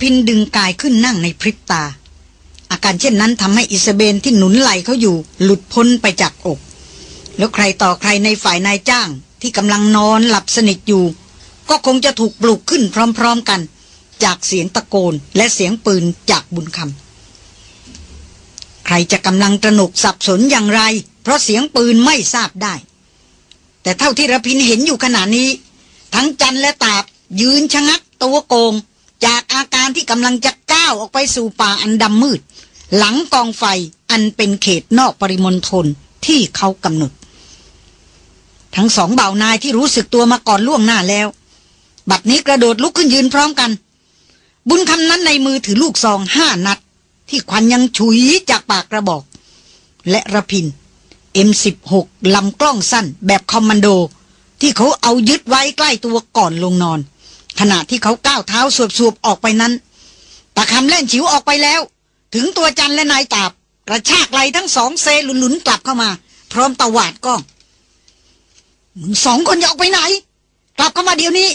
พินดึงกายขึ้นนั่งในพริบตา อาการเช่นนั้นทำให้อิสเบนที่หนุนไหลเขาอยู่ หลุดพ้นไปจากอก แล้วใครต่อใครในฝ่ายนายจ้างที่กำลังนอนหลับสนิทอยู่ ก็คงจะถูกปลุกขึ้นพร้อมๆกัน จากเสียงตะโกนและเสียงปืนจากบุญคำใครจะกำลังตระหนกสับสนอย่างไร เพราะเสียงปืนไม่ทราบได้ แต่เท่าที่ระพินเห็นอยู่ขณะนี้ ทั้งจันและตาบยืนชะงักตัวโกง จากอาการที่กำลังจะก้าวออกไปสู่ป่าอันดำมืด หลังกองไฟอันเป็นเขตนอกปริมณฑลที่เขากำหนด ทั้งสองเบานายที่รู้สึกตัวมาก่อนล่วงหน้าแล้ว บัดนี้กระโดดลุกขึ้นยืนพร้อมกัน บุญคำนั้นในมือถือลูกซองห้านัด ที่ควันยังฉุยจากปากกระบอก และระพิน M16 ลำกล้องสั้นแบบคอมมานโด ที่เขาเอายึดไว้ใกล้ตัวก่อนลงนอน ขณะที่เขาก้าวเท้าสวบๆออกไปนั้นตะคำเล่นฉิวออกไปแล้ว ถึงตัวจันและนายตาบ กระชากไหลทั้งสองเซหลุนๆกลับเข้ามา พร้อมตะวาดก้องมึงสองคนอย่าออกไปไหน กลับเข้ามาเดี๋ยวนี้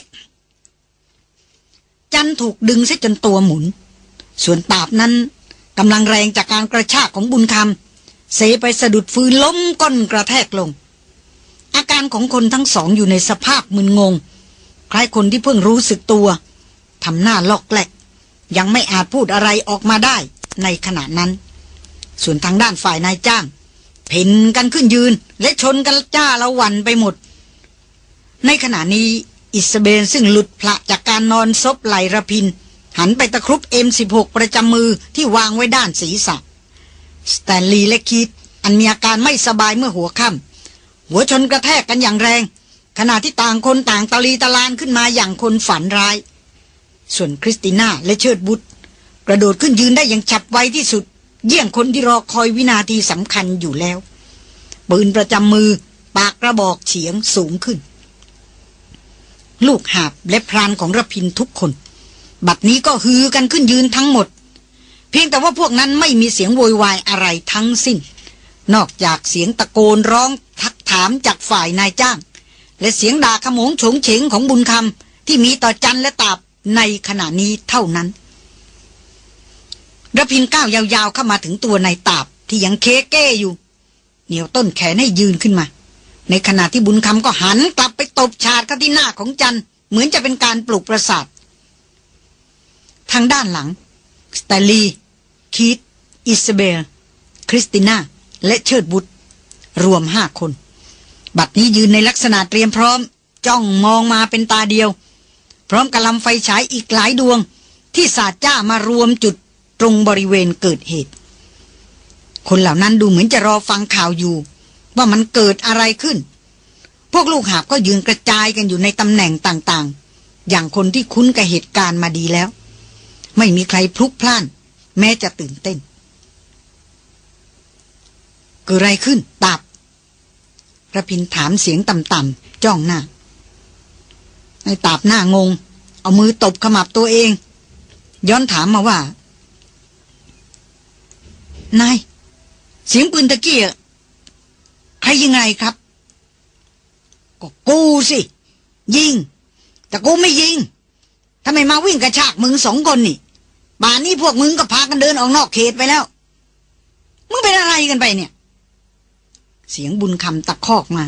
จันถูกดึงซะจนตัวหมุน ส่วนตาบนั้นกำลังแรงจากการกระชากของบุญคำเสไปสะดุดฟืนล้มก้นกระแทกลง อาการของคนทั้งสองอยู่ในสภาพมึนงง คล้ายคนที่เพิ่งรู้สึกตัวทำหน้าลอกแหลก ยังไม่อาจพูดอะไรออกมาได้ในขณะนั้น ส่วนทางด้านฝ่ายนายจ้าง เพ่นกันขึ้นยืน และชนกันจ้าละวันไปหมด ในขณะนี้อิสเบนซึ่งหลุดพละจากการนอนซบไหลระพิน หันไปตะครุบ M16 ประจำมือที่วางไว้ด้านศีรษะสแตนลีย์และคีธอันมีอาการไม่สบายเมื่อหัวค่ำหัวชนกระแทกกันอย่างแรง ขณะที่ต่างคนต่างตะลีตะลานขึ้นมาอย่างคนฝันร้าย ส่วนคริสติน่าและเชิดวุธ กระโดดขึ้นยืนได้อย่างฉับไวที่สุด เยี่ยงคนที่รอคอยวินาทีสำคัญอยู่แล้ว ปืนประจำมือปากกระบอกเฉียงสูงขึ้น ลูกหาบและพรานของระพินทุกคน บัดนี้ก็ฮือกันขึ้นยืนทั้งหมด เพียงแต่ว่าพวกนั้นไม่มีเสียงโวยวายอะไรทั้งสิ้น นอกจากเสียงตะโกนร้องทักถามจากฝ่ายนายจ้าง และเสียงด่าขโมงโฉงเฉงของบุญคำที่มีต่อจันและตาบในขณะนี้เท่านั้นระพินก้าวยาวๆเข้ามาถึงตัวนายตาบที่ยังเคเก้อยู่ เหนียวต้นแขนให้ยืนขึ้นมา ในขณะที่บุญคำก็หันกลับไปตบฉาดเข้าที่หน้าของจันเหมือนจะเป็นการปลุกประสาท ทางด้านหลัง สแตนลีย์ คีธ อิสเบล คริสติน่า และเชิดวุธ รวมห้าคน บัดนี้ยืนในลักษณะเตรียมพร้อม จ้องมองมาเป็นตาเดียว พร้อมกับลำไฟฉายอีกหลายดวง ที่สาดจ้ามารวมจุดตรงบริเวณเกิดเหตุ คนเหล่านั้นดูเหมือนจะรอฟังข่าวอยู่ ว่ามันเกิดอะไรขึ้น พวกลูกหาบก็ยืนกระจายกันอยู่ในตำแหน่งต่างๆ อย่างคนที่คุ้นกับเหตุการณ์มาดีแล้ว ไม่มีใครพลุกพล่าน แม้จะตื่นเต้น เกิดอะไรขึ้นตับ ระพินถามเสียงต่ำๆจ้องหน้าไอ้ตาบหน้างง เอามือตบขมับตัวเอง ย้อนถามมาว่า นาย เสียงปืนตะเกียใครยังไงครับ ก็กูสิ ยิง แต่กูไม่ยิงทำไมมาวิ่งกระชากมึงสองคนนี่ป่านนี้พวกมึงก็พากันเดินออกนอกเขตไปแล้ว มึงเป็นอะไรกันไปเนี่ย เสียงบุญคำตะคอกมา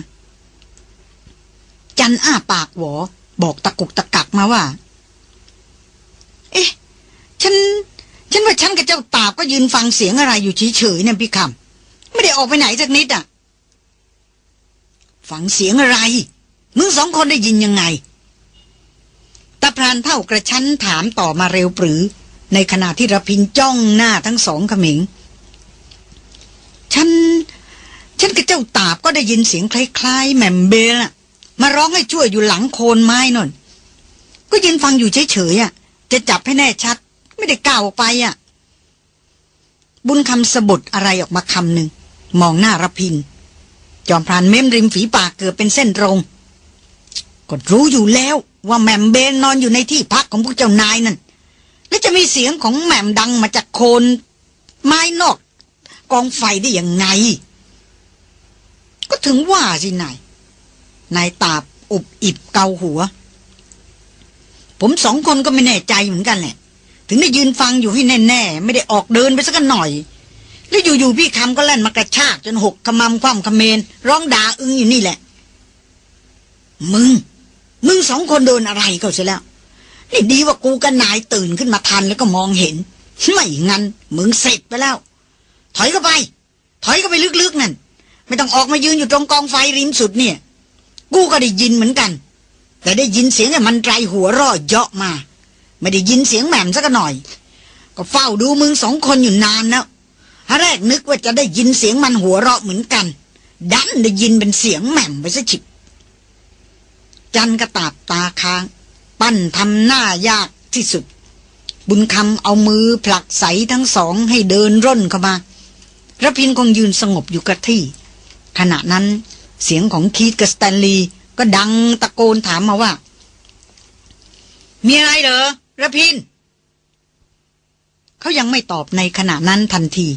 จันอ้าปากหวอ บอกตะกุกตะกักมาว่า เอ๊ะ ฉัน ฉันว่าฉันกับเจ้าตาบก็ยืนฟังเสียงอะไรอยู่เฉยๆเนี่ยพี่คำไม่ได้ออกไปไหนสักนิดอะ ฟังเสียงอะไร มึงสองคนได้ยินยังไงตาพรานเท่ากระชั้นถามต่อมาเร็วปรือ ในขณะที่ระพินจ้องหน้าทั้งสองขมิง ฉัน ฉันกับเจ้าตาบก็ได้ยินเสียงคล้ายๆแหม่มเบลอะมาร้องให้ช่วยอยู่หลังโคนไม้นนก็ยืนฟังอยู่เฉยๆอะ จะจับให้แน่ชัด ไม่ได้ก้าวออกไปอะ บุญคำสะบดอะไรออกมาคำหนึ่งมองหน้ารพิน จอมพรานเม้มริมฝีปากเกือบเป็นเส้นตรงก็รู้อยู่แล้วว่าแหม่มเบนนอนอยู่ในที่พักของพวกเจ้านายนั่น แล้วจะมีเสียงของแหม่มดังมาจากโคน ไม้นอก กองไฟได้อยังไง ก็ถึงว่าสินายนายตาบอุบอิบเกาหัว ผมสองคนก็ไม่แน่ใจเหมือนกันแหละ ถึงได้ยืนฟังอยู่ให้แน่ๆ ไม่ได้ออกเดินไปสักหน่อย แล้วอยู่ๆพี่คำก็แล่นมากระชากจนหกขมำความขมเมน ร้องด่าอึ้งอยู่นี่แหละ มึง มึงสองคนโดนอะไรก็เสียแล้ว นี่ดีว่ากูกับนายตื่นขึ้นมาทันแล้วก็มองเห็น ไม่งั้นมึงเสร็จไปแล้ว ถอยเข้าไป ถอยเข้าไปลึกๆนั่น ไม่ต้องออกมายืนอยู่ตรงกองไฟริมสุดเนี่ย กูก็ได้ยินเหมือนกัน แต่ได้ยินเสียงไอ้มันไรหัวร่อเยาะมา ไม่ได้ยินเสียงแหม่มสักหน่อย ก็เฝ้าดูมึงสองคนอยู่นานแล้วแรกนึกว่าจะได้ยินเสียงมันหัวเราะเหมือนกัน ดันได้ยินเป็นเสียงแหม่มไปซะฉิบ จันกระตาบตาค้าง ปั้นทำหน้ายากที่สุด บุญคำเอามือผลักใสทั้งสองให้เดินร่นเข้ามาระพินคงยืนสงบอยู่กับที่ ขณะนั้นเสียงของคีตกับสแตนลีย์ก็ดังตะโกนถามมาว่า มีอะไรเหรอระพิน เขายังไม่ตอบในขณะนั้นทันที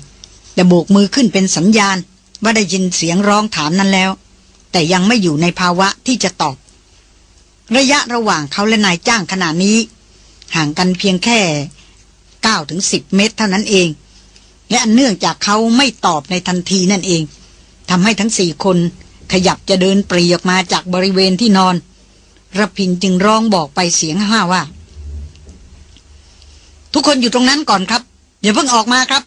แต่โบกมือขึ้นเป็นสัญญาณ ว่าได้ยินเสียงร้องถามนั้นแล้ว แต่ยังไม่อยู่ในภาวะที่จะตอบ ระยะระหว่างเขาและนายจ้างขณะนี้ ห่างกันเพียงแค่9ถึง10 เมตรเท่านั้นเอง และเนื่องจากเขาไม่ตอบในทันทีนั่นเอง ทำให้ทั้งสี่คนขยับจะเดินปรีออกมาจากบริเวณที่นอนระพินจึงร้องบอกไปเสียงห้าว่า ทุกคนอยู่ตรงนั้นก่อนครับ อย่าเพิ่งออกมาครับ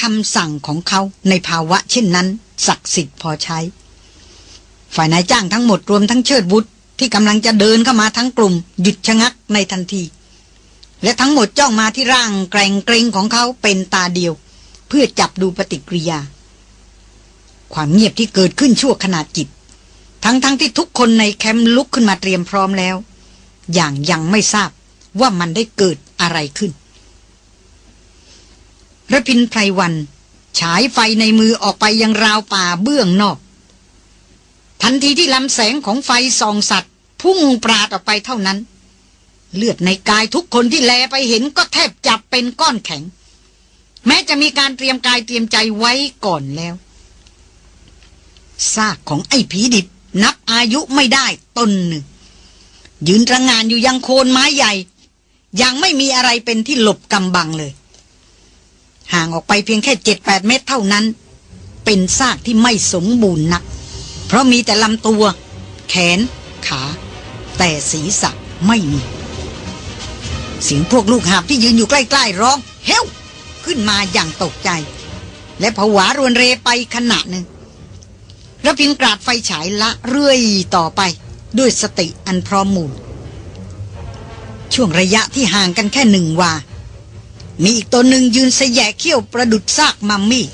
คำสั่งของเขาในภาวะเช่นนั้น ศักดิ์สิทธิ์พอใช้ ฝ่ายนายจ้างทั้งหมดรวมทั้งเชิดบุตรที่กำลังจะเดินเข้ามาทั้งกลุ่ม หยุดชะงักในทันที และทั้งหมดจ้องมาที่ร่างแกร่งเกรงของเขาเป็นตาเดียว เพื่อจับดูปฏิกิริยา ความเงียบที่เกิดขึ้นชั่วขนาดจิต ทั้งๆทที่ทุกคนในแคมป์ลุกขึ้นมาเตรียมพร้อมแล้ว อย่างยังไม่ทราบว่ามันได้เกิดอะไรขึ้นระพินไพรวันฉายไฟในมือออกไปยังราวป่าเบื้องนอก ทันทีที่ลำแสงของไฟส่องสัตว์ พุ่งปราดออกไปเท่านั้น เลือดในกายทุกคนที่แลไปเห็นก็แทบจับเป็นก้อนแข็ง แม้จะมีการเตรียมกายเตรียมใจไว้ก่อนแล้ว ซากของไอ้ผีดิบ นับอายุไม่ได้ต้นหนึ่ง ยืนระงานอยู่ยังโคนไม้ใหญ่ ยังไม่มีอะไรเป็นที่หลบกำบังเลย ห่างออกไปเพียงแค่เจ็ดแปดเมตรเท่านั้น เป็นซากที่ไม่สมบูรณ์นัก เพราะมีแต่ลำตัว แขน ขา แต่ศีรษะไม่มี เสียงพวกลูกหาบที่ยืนอยู่ใกล้ๆร้อง เฮ้วขึ้นมาอย่างตกใจ และผวารวนเรไปขณะหนึ่ง ระพินกราดไฟฉายละเรื่อยต่อไป ด้วยสติอันพร้อมมูล ช่วงระยะที่ห่างกันแค่หนึ่งวา มีอีกตัวหนึ่งยืนเสยเขี้ยวประดุดซากมัมมี่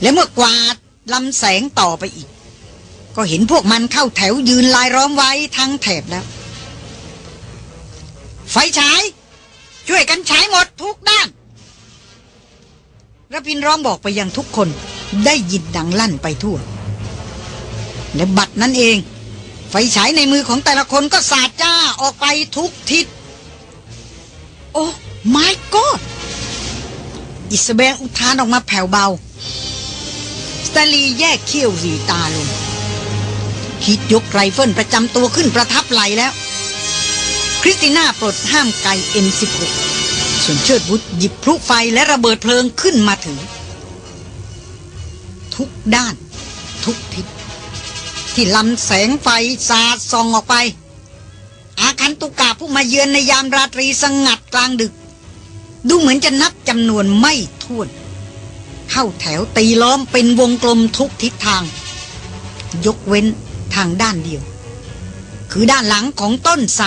และเมื่อกวาดลำแสงต่อไปอีก ก็เห็นพวกมันเข้าแถวยืนลายล้อมไว้ทั้งแถบแล้ว ไฟฉาย ช่วยกันฉายหมดทุกด้านรพินทร์ร้องบอกไปยังทุกคนได้ยินดังลั่นไปทั่ว และบัดนั้นเอง ไฟฉายในมือของแต่ละคนก็สาดจ้าออกไปทุกทิศ Oh my God อิสเบลอุทานออกมาแผ่วเบาสแตนลีย์แยกเขี้ยวหรี่ตาลงคีธยกไรเฟิลประจำตัวขึ้นประทับไหล่แล้ว คริสติน่าปลดห้ามไกเอ็มสิบหกส่วนเชิดบุตรหยิบพลุไฟและระเบิดเพลิงขึ้นมาถือ ทุกด้าน ทุกทิศ ที่ลำแสงไฟสาดส่องออกไป อาคันตุกาผู้มาเยือนในยามราตรีสงัดกลางดึก ดูเหมือนจะนับจำนวนไม่ถ้วน เข้าแถวตีล้อมเป็นวงกลมทุกทิศทาง ยกเว้นทางด้านเดียว คือด้านหลังของต้นไทร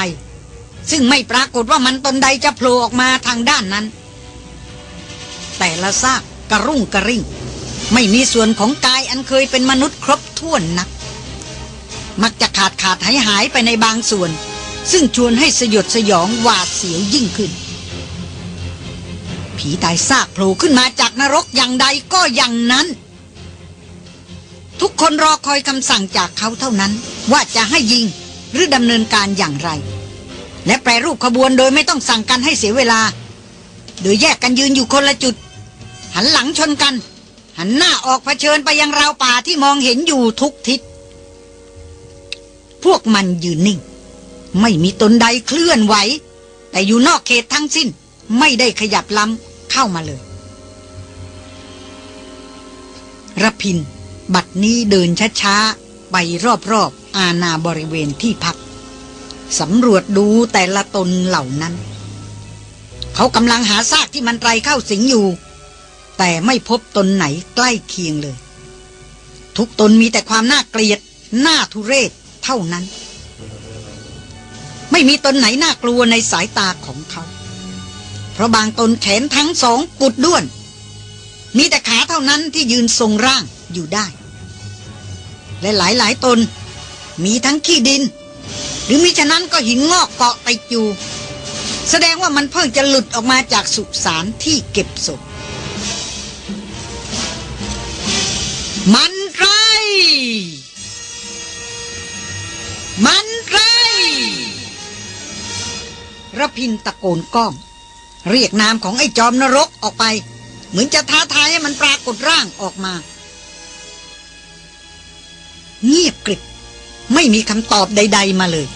ซึ่งไม่ปรากฏว่ามันตนใดจะโผล่ออกมาทางด้านนั้น แต่ละซากกระรุ่งกระริ่ง ไม่มีส่วนของกายอันเคยเป็นมนุษย์ครบถ้วนนัก มักจะขาดขาดหายหายไปในบางส่วน ซึ่งชวนให้สยดสยองหวาดเสียวยิ่งขึ้น ผีตายซากโผล่ขึ้นมาจากนรกอย่างใดก็อย่างนั้น ทุกคนรอคอยคำสั่งจากเขาเท่านั้น ว่าจะให้ยิงหรือดำเนินการอย่างไร และแปรรูปขบวนโดยไม่ต้องสั่งกันให้เสียเวลา โดยแยกกันยืนอยู่คนละจุด หันหลังชนกัน หันหน้าออกเผชิญไปยังราวป่าที่มองเห็นอยู่ทุกทิศ พวกมันยืนนิ่ง ไม่มีตนใดเคลื่อนไหว แต่อยู่นอกเขตทั้งสิ้น ไม่ได้ขยับล้ำเข้ามาเลยรพิน บัดนี้เดินช้าๆ ไปรอบๆ อาณาบริเวณที่พัก สำรวจดูแต่ละตนเหล่านั้น เขากำลังหาซากที่มันไรเข้าสิงอยู่ แต่ไม่พบตนไหนใกล้เคียงเลย ทุกตนมีแต่ความน่าเกลียด น่าทุเรศ ท่านั้น ไม่มีตนไหนน่ากลัวในสายตาของเขา เพราะบางตนแขนทั้งสองกุดด้วน มีแต่ขาเท่านั้นที่ยืนทรงร่างอยู่ได้ และหลายหลายตน มีทั้งขี้ดิน หรือมิฉะนั้นก็หินงอกเกาะติดอยู่ แสดงว่ามันเพิ่งจะหลุดออกมาจากสุสานที่เก็บศพมันไร มันไรระพินตะโกนก้อง เรียกนามของไอ้จอมนรกออกไป เหมือนจะท้าทายให้มันปรากฏร่างออกมา เงียบกริบ ไม่มีคำตอบใด ๆ มาเลย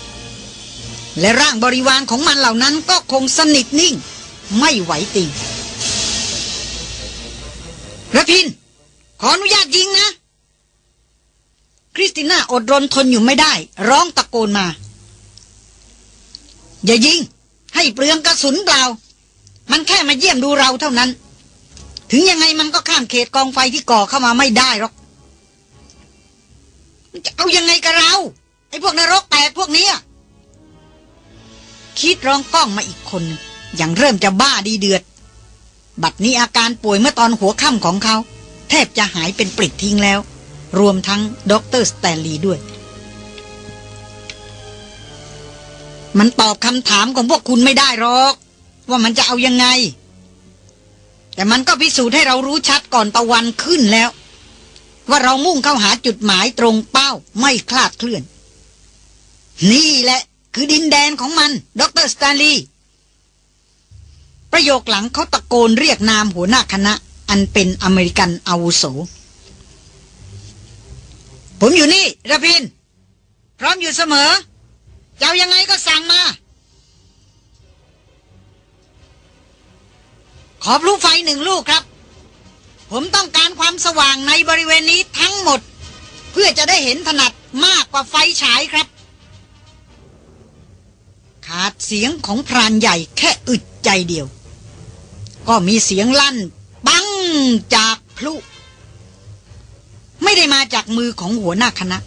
และร่างบริวารของมันเหล่านั้นก็คงสนิทนิ่ง ไม่ไหวติงระพิน ขออนุญาตยิงนะ คริสติน่าอดรนทนอยู่ไม่ได้ ร้องตะโกนมา อย่ายิง ให้เปลืองกระสุนเปล่า มันแค่มาเยี่ยมดูเราเท่านั้น ถึงยังไงมันก็ข้ามเขตกองไฟที่ก่อเข้ามาไม่ได้หรอกจะเอายังไงกับเรา ไอ้พวกนรกแตกพวกนี้คิดร้องก้องมาอีกคน อย่างเริ่มจะบ้าดีเดือด บัดนี้อาการป่วยเมื่อตอนหัวค่ำของเขา แทบจะหายเป็นปลิดทิ้งแล้ว รวมทั้งด็อกเตอร์สแตนลีย์ด้วย มันตอบคำถามของพวกคุณไม่ได้หรอก ว่ามันจะเอายังไง แต่มันก็พิสูจน์ให้เรารู้ชัดก่อนตะวันขึ้นแล้ว ว่าเรามุ่งเข้าหาจุดหมายตรงเป้าไม่คลาดเคลื่อน นี่แหละคือดินแดนของมันด็อกเตอร์สแตนลีย์ประโยคหลังเขาตะโกนเรียกนามหัวหน้าคณะ อันเป็นอเมริกันอาวุโส ผมอยู่นี่ระพิน พร้อมอยู่เสมอจะเอายังไงก็สั่งมา ขอพลุไฟหนึ่งลูกครับ ผมต้องการความสว่างในบริเวณนี้ทั้งหมด เพื่อจะได้เห็นถนัดมากกว่าไฟฉายครับ ขาดเสียงของพรานใหญ่แค่อึดใจเดียว ก็มีเสียงลั่นปังจากพลุ ไม่ได้มาจากมือของหัวหน้าคณะ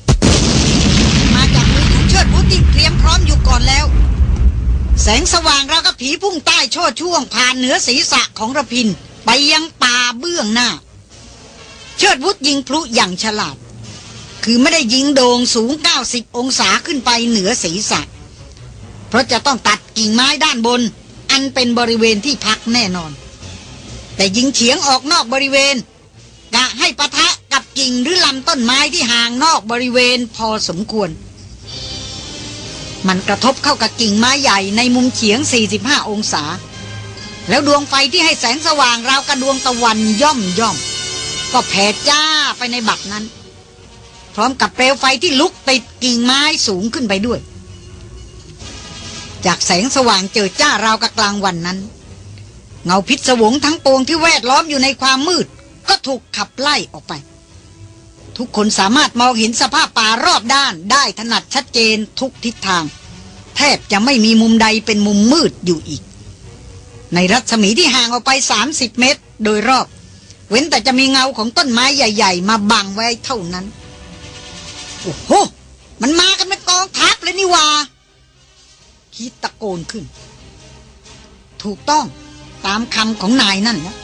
มาจากมือของเชิดบุตรที่เตรียมพร้อมอยู่ก่อนแล้ว แสงสว่างเราก็ผีพุ่งใต้โชดช่วงผ่านเหนือศีรษะของระพิน ไปยังป่าเบื้องหน้า เชิดวุฒยิงพลุอย่างฉลาด คือไม่ได้ยิงโด่งสูง 90 องศาขึ้นไปเหนือศีรษะ เพราะจะต้องตัดกิ่งไม้ด้านบน อันเป็นบริเวณที่พักแน่นอน แต่ยิงเฉียงออกนอกบริเวณ กะให้ปะทะกับกิ่งหรือลำต้นไม้ที่ห่างนอกบริเวณพอสมควร มันกระทบเข้ากับกิ่งไม้ใหญ่ในมุมเฉียง 45 องศา แล้วดวงไฟที่ให้แสงสว่างราวกับดวงตะวันย่อมย่อม ก็แผ่จ้าไปในบักนั้น พร้อมกับเปลวไฟที่ลุกติดกิ่งไม้สูงขึ้นไปด้วย จากแสงสว่างเจิดจ้าราวกับกลางวันนั้นเงาพิศวงทั้งปวงที่แวดล้อมอยู่ในความมืด ก็ถูกขับไล่ออกไป ทุกคนสามารถมองเห็นสภาพป่ารอบด้านได้ถนัดชัดเจนทุกทิศทาง แทบจะไม่มีมุมใดเป็นมุมมืดอยู่อีก ในรัศมีที่ห่างออกไป 30 เมตร โดยรอบ เว้นแต่จะมีเงาของต้นไม้ใหญ่ ๆ มาบังไว้เท่านั้น โอ้โห มันมากันเป็นกองทัพเลยนี่วาคิดตะโกนขึ้น ถูกต้องตามคำของนายนั่นนะ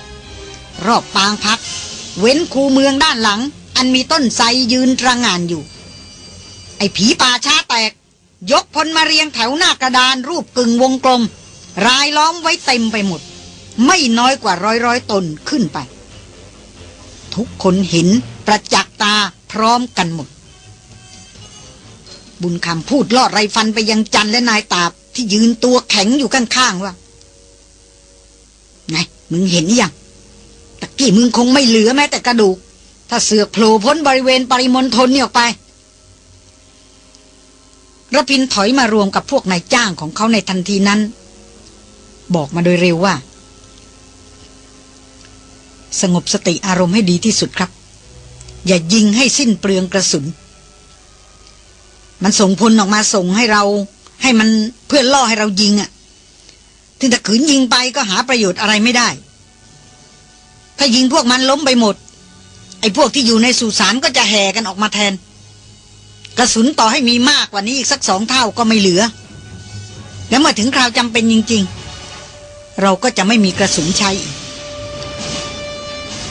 รอบปางพัก เว้นคูเมืองด้านหลัง อันมีต้นไทรยืนระงานอยู่ ไอ้ผีป่าช้าแตก ยกพลมาเรียงแถวหน้ากระดานรูปกึ่งวงกลม รายล้อมไว้เต็มไปหมด ไม่น้อยกว่าร้อยร้อยตนขึ้นไป ทุกคนเห็นประจักษ์ตาพร้อมกันหมด บุญคำพูดลอดไรฟันไปยังจันและนายตาบที่ยืนตัวแข็งอยู่ข้างๆว่าไงมึงเห็นยัง ตะกี้มึงคงไม่เหลือแม้แต่กระดูก ถ้าเสือกโผล่พ้นบริเวณปริมณฑลนี่ออกไประพินถอยมารวมกับพวกนายจ้างของเขาในทันทีนั้น บอกมาโดยเร็วว่า สงบสติอารมณ์ให้ดีที่สุดครับ อย่ายิงให้สิ้นเปลืองกระสุน มันส่งพลออกมาส่งให้เรา ให้มันเพื่อล่อให้เรายิงอะ่ะถึงแต่ขืนยิงไปก็หาประโยชน์อะไรไม่ได้ ถ้ายิงพวกมันล้มไปหมด ไอ้พวกที่อยู่ในสุสานก็จะแห่กันออกมาแทน กระสุนต่อให้มีมากกว่านี้อีกสักสองเท่าก็ไม่เหลือ แล้วเมื่อถึงคราวจำเป็นจริง ๆ เราก็จะไม่มีกระสุนใช้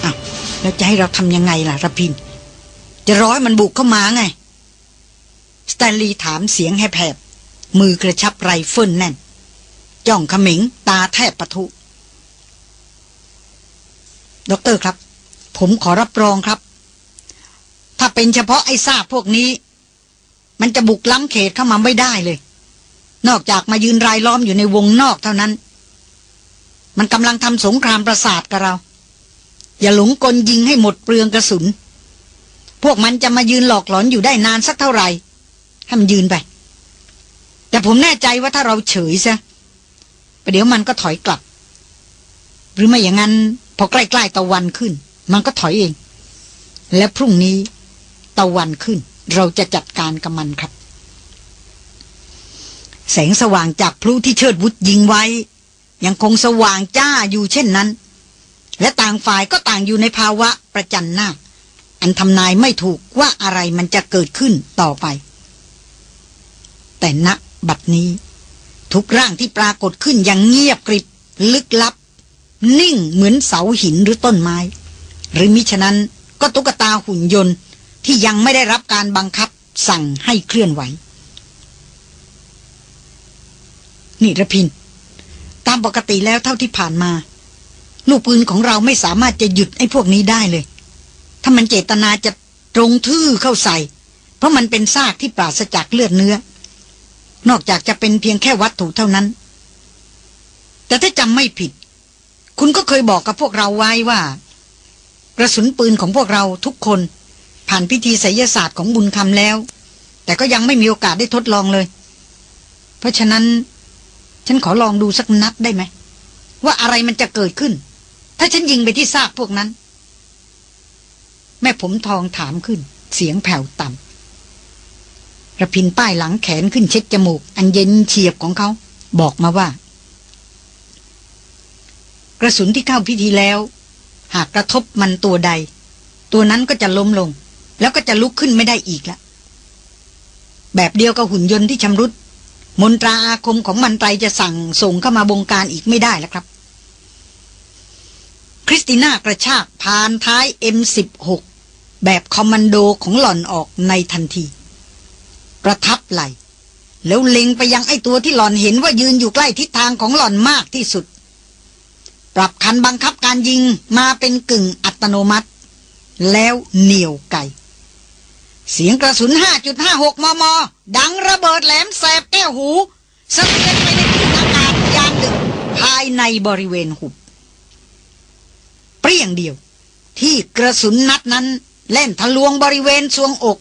อ้าวแล้วจะให้เราทำยังไงล่ะรพินทร์ จะรอให้มันบุกเข้ามาไงสแตนลีย์ถามเสียงแหบๆมือกระชับไรเฟิลแน่น จ้องเขม็งตาแทบปะทุ ด็อกเตอร์ครับ ผมขอรับรองครับ ถ้าเป็นเฉพาะไอ้ซากพวกนี้ มันจะบุกล้ำเขตเข้ามาไม่ได้เลย นอกจากมายืนรายล้อมอยู่ในวงนอกเท่านั้น มันกำลังทำสงครามประสาทกับเรา อย่าหลงกลยิงให้หมดเปลืองกระสุน พวกมันจะมายืนหลอกหลอนอยู่ได้นานสักเท่าไหร่ให้มันยืนไป แต่ผมแน่ใจว่าถ้าเราเฉยซะประเดี๋ยวมันก็ถอยกลับ หรือไม่อย่างนั้น อใกล้ๆตะวันขึ้น มันก็ถอยเอง และพรุ่งนี้ตะวันขึ้น เราจะจัดการกับมันครับ แสงสว่างจากพลุที่เชิดวุฒยิงไว้ ยังคงสว่างจ้าอยู่เช่นนั้น และต่างฝ่ายก็ต่างอยู่ในภาวะประจันหน้า อันทำนายไม่ถูกว่าอะไรมันจะเกิดขึ้นต่อไป แต่ณบัดนี้ ทุกร่างที่ปรากฏขึ้นอย่างเงียบกริบลึกลับ นิ่งเหมือนเสาหินหรือต้นไม้ หรือมิฉะนั้นก็ตุ๊กตาหุ่นยนต์ที่ยังไม่ได้รับการบังคับสั่งให้เคลื่อนไหว นี่ระพิน ตามปกติแล้วเท่าที่ผ่านมา ลูกปืนของเราไม่สามารถจะหยุดไอ้พวกนี้ได้เลย ถ้ามันเจตนาจะตรงทื่อเข้าใส่ เพราะมันเป็นซากที่ปราศจากเลือดเนื้อ นอกจากจะเป็นเพียงแค่วัตถุเท่านั้น แต่ถ้าจำไม่ผิด คุณก็เคยบอกกับพวกเราไว้ว่า กระสุนปืนของพวกเราทุกคน ผ่านพิธีไสยศาสตร์ของบุญคำแล้ว แต่ก็ยังไม่มีโอกาสได้ทดลองเลย เพราะฉะนั้น ฉันขอลองดูสักนัดได้ไหม ว่าอะไรมันจะเกิดขึ้น ถ้าฉันยิงไปที่ซากพวกนั้น แม่ผมทองถามขึ้น เสียงแผ่วต่ำระพินป้ายหลังแขนขึ้นเช็ดจมูก อันเย็นเฉียบของเขา บอกมาว่า กระสุนที่เข้าพิธีแล้ว หากกระทบมันตัวใด ตัวนั้นก็จะล้มลง แล้วก็จะลุกขึ้นไม่ได้อีกละ แบบเดียวกับหุ่นยนต์ที่ชำรุด มนตราอาคมของมันไตรจะสั่งส่งเข้ามาบงการอีกไม่ได้แล้วครับ คริสติน่ากระชากผ่านท้าย M16 แบบคอมมานโดของหล่อนออกในทันที ประทับไหลแล้วเล็งไปยังไอ้ตัวที่หล่อนเห็นว่ายืนอยู่ใกล้ทิศทางของหล่อนมากที่สุด ปรับคันบังคับการยิงมาเป็นกึ่งอัตโนมัติ แล้วเหนียวไกเสียงกระสุน 5.56 มม ดังระเบิดแหลมแสบแก้วหูสะเทือนไปในพื้นอากาศยานดึกภายในบริเวณหุบ เปรี้ยงเดียว ที่กระสุนนัดนั้นเล่นทะลวงบริเวณทรวงอก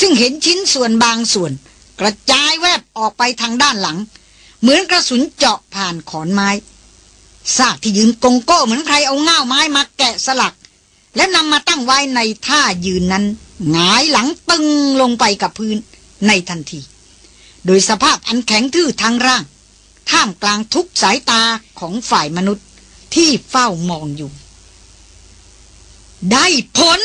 ซึ่งเห็นชิ้นส่วนบางส่วน กระจายแวบออกไปทางด้านหลัง เหมือนกระสุนเจาะผ่านขอนไม้ ซากที่ยืนกงโก้เหมือนใครเอาง่าไม้มาแกะสลัก และนำมาตั้งไว้ในท่ายืนนั้นหงายหลังตึงลงไปกับพื้นในทันที โดยสภาพอันแข็งทื่อทางร่าง ท่ามกลางทุกสายตาของฝ่ายมนุษย์ที่เฝ้ามองอยู่ ได้ผล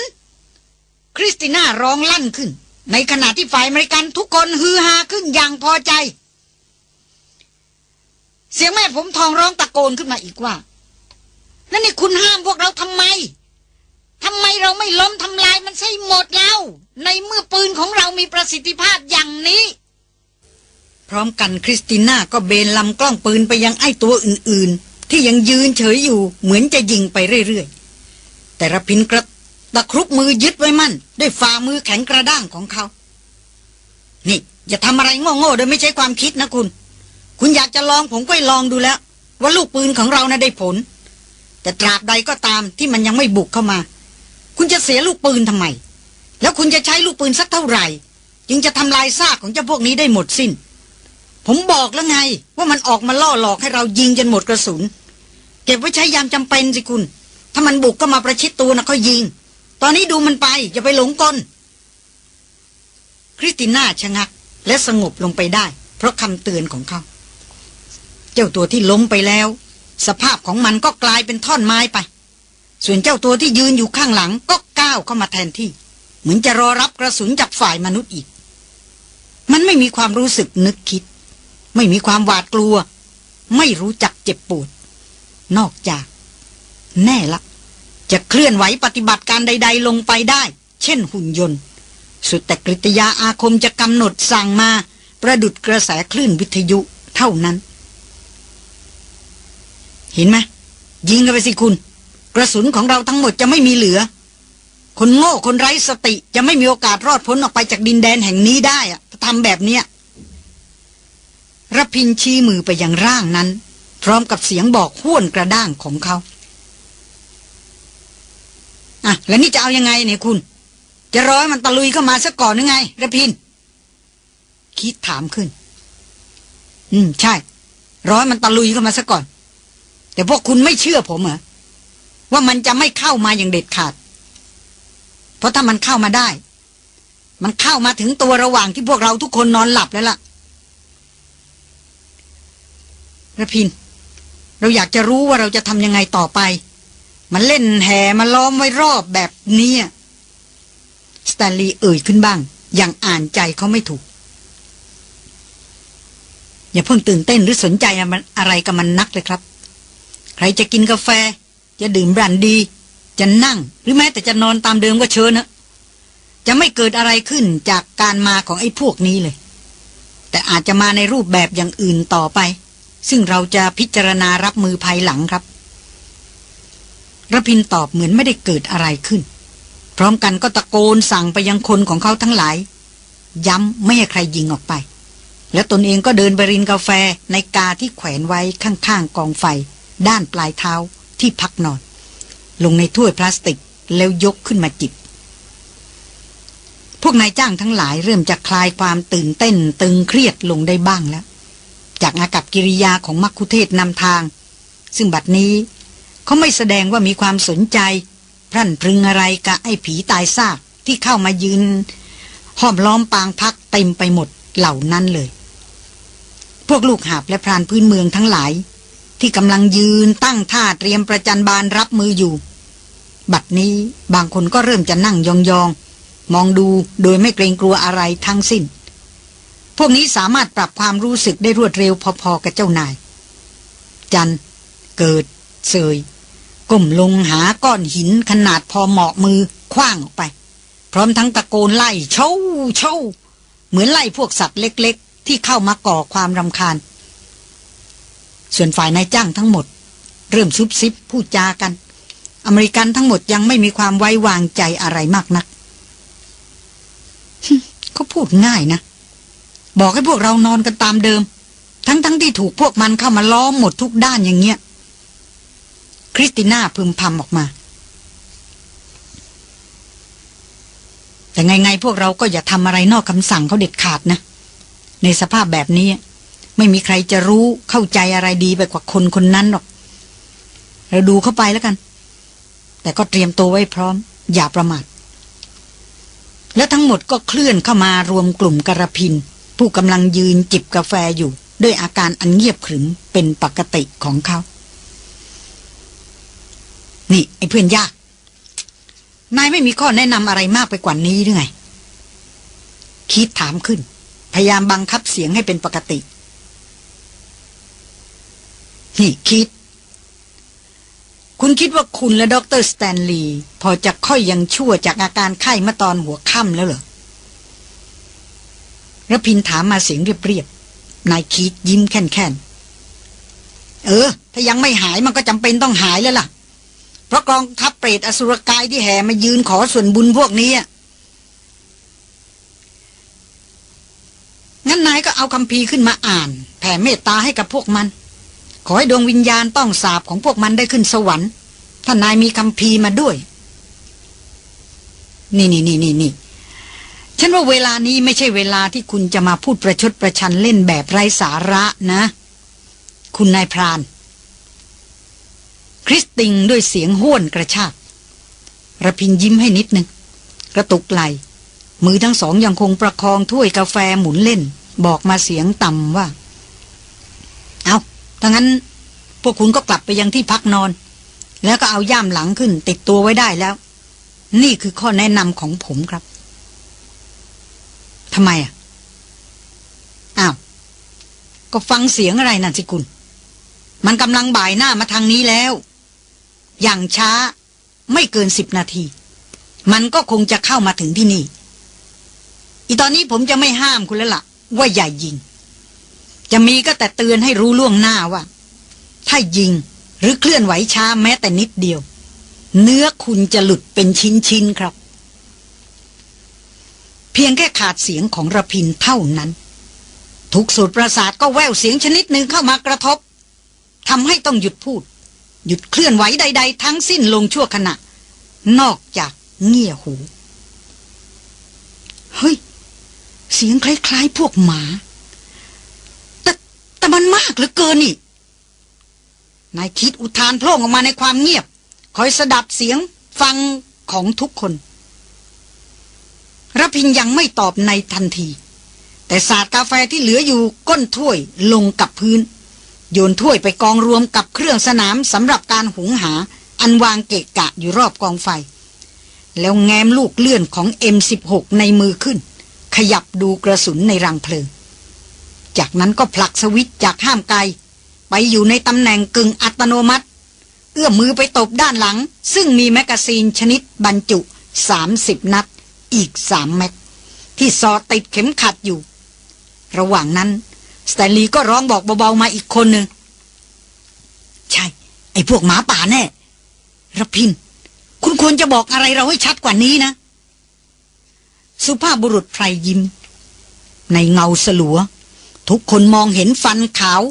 คริสติน่าร้องลั่นขึ้น ในขณะที่ฝ่ายอเมริกันทุกคนฮือฮาขึ้นอย่างพอใจ เสียงแม่ผมทองร้องตะโกนขึ้นมาอีกว่า นั่นนี่คุณห้ามพวกเราทำไมทำไมเราไม่ล้มทำลายมันใช่หมดแล้วในเมื่อปืนของเรามีประสิทธิภาพอย่างนี้ พร้อมกันคริสติน่าก็เบนลำกล้องปืนไปยังไอ้ตัวอื่น ๆ ที่ยังยืนเฉยอยู่เหมือนจะยิงไปเรื่อย ๆ แต่ระพินกระตะครุบมือยึดไว้มั่น ด้วยฝ่ามือแข็งกระด้างของเขา นี่ อย่าทำอะไรโง่ๆโดยไม่ใช้ความคิดนะคุณ คุณอยากจะลองผมก็ลองดูแล้ว ว่าลูกปืนของเรานะ่ะได้ผล แต่ตราบใดก็ตามที่มันยังไม่บุกเข้ามา คุณจะเสียลูกปืนทำไม แล้วคุณจะใช้ลูกปืนสักเท่าไหร่ จึงจะทำลายซากของเจ้าพวกนี้ได้หมดสิน้น ผมบอกแล้วไง ว่ามันออกมาล่อหลอกให้เรายิงจนหมดกระสุน เก็บไว้ใช้ยามจำเป็นสิคุณ ถ้ามันบุกก็มาประชิดตัวนะก็ยิง ตอนนี้ดูมันไปอย่าไปหลงกลคริสติน่าชะงักและสงบลงไปได้ เพราะคำเตือนของเขา เจ้าตัวที่ล้มไปแล้ว สภาพของมันก็กลายเป็นท่อนไม้ไป ส่วนเจ้าตัวที่ยืนอยู่ข้างหลังก็ก้าวเข้ามาแทนที่ เหมือนจะรอรับกระสุนจากฝ่ายมนุษย์อีก มันไม่มีความรู้สึกนึกคิด ไม่มีความหวาดกลัว ไม่รู้จักเจ็บปวด นอกจาก แน่ละ จะเคลื่อนไหวปฏิบัติการใด ๆ ลงไปได้ เช่นหุ่นยนต์ สุดแต่กริตยาอาคมจะกำหนดสั่งมา ประดุดกระแสคลื่นวิทยุเท่านั้น เห็นไหมยิงกันไปสิคุณ กระสุนของเราทั้งหมดจะไม่มีเหลือ คนโง่คนไร้สติจะไม่มีโอกาสรอดพ้นออกไปจากดินแดนแห่งนี้ได้อะถ้าทำแบบเนี้ยรพินชี้มือไปยังร่างนั้น พร้อมกับเสียงบอกห้วนกระด้างของเขาอะแล้วนี่จะเอายังไงเนี่ยคุณ จะร้อยมันตะลุยเข้ามาซะก่อนหรือไงระพิน คิดถามขึ้น อืม ใช่ ร้อยมันตะลุยเข้ามาซะก่อน แต่พวกคุณไม่เชื่อผมเหรอว่ามันจะไม่เข้ามาอย่างเด็ดขาด เพราะถ้ามันเข้ามาได้ มันเข้ามาถึงตัวระหว่างที่พวกเราทุกคนนอนหลับแล้วล่ะระพิน เราอยากจะรู้ว่าเราจะทำยังไงต่อไป มันเล่นแห่มาล้อมไว้รอบแบบนี้สแตนลีย์เอ่ยขึ้นบ้าง อย่างอ่านใจเขาไม่ถูก อย่าเพิ่งตื่นเต้นหรือสนใจอะไรกับมันนักเลยครับ รจะกินกาแฟ จะดื่มบรันดี จะนั่งหรือแม้แต่จะนอนตามเดิมก็เชิญนะจะไม่เกิดอะไรขึ้นจากการมาของไอ้พวกนี้เลย แต่อาจจะมาในรูปแบบอย่างอื่นต่อไป ซึ่งเราจะพิจารณารับมือภายหลังครับระพินตอบเหมือนไม่ได้เกิดอะไรขึ้น พร้อมกันก็ตะโกนสั่งไปยังคนของเขาทั้งหลาย ย้ำไม่ให้ใครยิงออกไป แล้วตนเองก็เดินไปรินกาแฟในกาที่แขวนไว้ข้างๆกองไฟ ด้านปลายเท้าที่พักนอน ลงในถ้วยพลาสติกแล้วยกขึ้นมาจิบ พวกนายจ้างทั้งหลายเริ่มจะคลายความตื่นเต้นตึงเครียดลงได้บ้างแล้ว จากอากับกิริยาของมักคุเทศนำทาง ซึ่งบัดนี้เขาไม่แสดงว่ามีความสนใจ พรั่นพรึงอะไรกับไอ้ผีตายซากที่เข้ามายืนห้อมล้อมปางพักเต็มไปหมดเหล่านั้นเลย พวกลูกหาบและพรานพื้นเมืองทั้งหลาย ที่กำลังยืนตั้งท่าเตรียมประจันบานรับมืออยู่ บัดนี้บางคนก็เริ่มจะนั่งยองๆ มองดูโดยไม่เกรงกลัวอะไรทั้งสิ้น พวกนี้สามารถปรับความรู้สึกได้รวดเร็วพอๆกับเจ้านาย จันเกิดเสยก้มลงหาก้อนหินขนาดพอเหมาะมือคว้างออกไป พร้อมทั้งตะโกนไล่เช่าเช่าเหมือนไล่พวกสัตว์เล็กๆ ที่เข้ามาก่อความรำคาญ ส่วนฝ่ายนายจ้างทั้งหมด เริ่มซุบซิบพูดจากัน อเมริกันทั้งหมดยังไม่มีความไว้วางใจอะไรมากนักเขาพูดง่ายนะ บอกให้พวกเรานอนกันตามเดิม ทั้งๆทที่ถูกพวกมันเข้ามาล้อมหมดทุกด้านอย่างเงี้ย คริสติน่าพึมพำออกมา แต่ไงๆพวกเราก็อย่าทำอะไรนอกคำสั่งเขาเด็ดขาดนะ ในสภาพแบบนี้ ไม่มีใครจะรู้เข้าใจอะไรดีไปกว่าคนคนนั้นหรอก เราดูเข้าไปแล้วกัน แต่ก็เตรียมตัวไว้พร้อม อย่าประมาทแล้วทั้งหมดก็เคลื่อนเข้ามารวมกลุ่มกระพิน ผู้กำลังยืนจิบกาแฟอยู่ ด้วยอาการอันเงียบขรึมเป็นปกติของเขา นี่ไอ้เพื่อนยาก นายไม่มีข้อแนะนำอะไรมากไปกว่านี้หรือไง คิดถามขึ้น พยายามบังคับเสียงให้เป็นปกติ นี่คิด คุณคิดว่าคุณและดรสแตนลีย์พอจะค่อยยังชั่วจากอาการไข้เมื่อตอนหัวค่ำแล้วเหรอระพินถามมาเสียงเรียบๆ นายคีดยิ้มแค่นๆ เออ ถ้ายังไม่หายมันก็จำเป็นต้องหายแล้วล่ะ เพราะกองทัพเปรตอสุรกายที่แห่มายืนขอส่วนบุญพวกนี้งั้นนายก็เอาคำพีขึ้นมาอ่าน แผ่เมตตาให้กับพวกมัน ขอให้ดวงวิญญาณต้องสาบของพวกมันได้ขึ้นสวรรค์ถ้านายมีคำพีมาด้วย นี่นี่นี่นี่นี่ฉันว่าเวลานี้ไม่ใช่เวลาที่คุณจะมาพูดประชดประชันเล่นแบบไร้สาระนะ คุณนายพราน คริสติงด้วยเสียงห้วนกระชากระพินยิ้มให้นิดนึง กระตุกไหลมือทั้งสองยังคงประคองถ้วยกาแฟหมุนเล่น บอกมาเสียงต่ำว่า เอาถ้างั้นพวกคุณก็กลับไปยังที่พักนอน แล้วก็เอาย่ามหลังขึ้น ติดตัวไว้ได้แล้ว นี่คือข้อแนะนำของผมครับทำไมอะ อ้าว ก็ฟังเสียงอะไรนั่นสิคุณ มันกำลังบ่ายหน้ามาทางนี้แล้ว อย่างช้าไม่เกินสิบนาที มันก็คงจะเข้ามาถึงที่นี่ อีตอนนี้ผมจะไม่ห้ามคุณแล้วละ่ะ ว่าอย่ายิง จะมีก็แต่เตือนให้รู้ล่วงหน้าว่า ถ้ายิงหรือเคลื่อนไหวช้าแม้แต่นิดเดียว เนื้อคุณจะหลุดเป็นชิ้นๆครับ เพียงแค่ขาดเสียงของระพินเท่านั้น ทุกสูตรประสาทก็แววเสียงชนิดหนึ่งเข้ามากระทบทำให้ต้องหยุดพูด หยุดเคลื่อนไหวใด ๆ ทั้งสิ้นลงชั่วขณะ นอกจากเงี่ยหู เฮ้ย เสียงคล้ายๆพวกหมา มากเหลือเกินนี่นายคิดอุทานโพล่งออกมาในความเงียบ คอยสดับเสียงฟังของทุกคนรพินยังไม่ตอบในทันที แต่สาดกาแฟที่เหลืออยู่ก้นถ้วยลงกับพื้น โยนถ้วยไปกองรวมกับเครื่องสนามสำหรับการหุงหา อันวางเกะกะอยู่รอบกองไฟ แล้วแง้มลูกเลื่อนของ M16 ในมือขึ้น ขยับดูกระสุนในรังเพลิง จากนั้นก็ผลักสวิตจากห้ามไกล ไปอยู่ในตำแหน่งกึ่งอัตโนมัติ เอื้อมมือไปตบด้านหลัง ซึ่งมีแมกกาซีนชนิดบรรจุ 30 นัด อีกสามแม็ก ที่สอติดเข็มขัดอยู่ ระหว่างนั้น สแตนลีย์ก็ร้องบอกเบาๆมาอีกคนหนึ่งใช่ ไอ้พวกหมาป่าแน่ระพิน คุณควรจะบอกอะไรเราให้ชัดกว่านี้นะ สุภาพบุรุษไพรยิ้ม ในเงาสลัว ทุกคนมองเห็นฟันขาว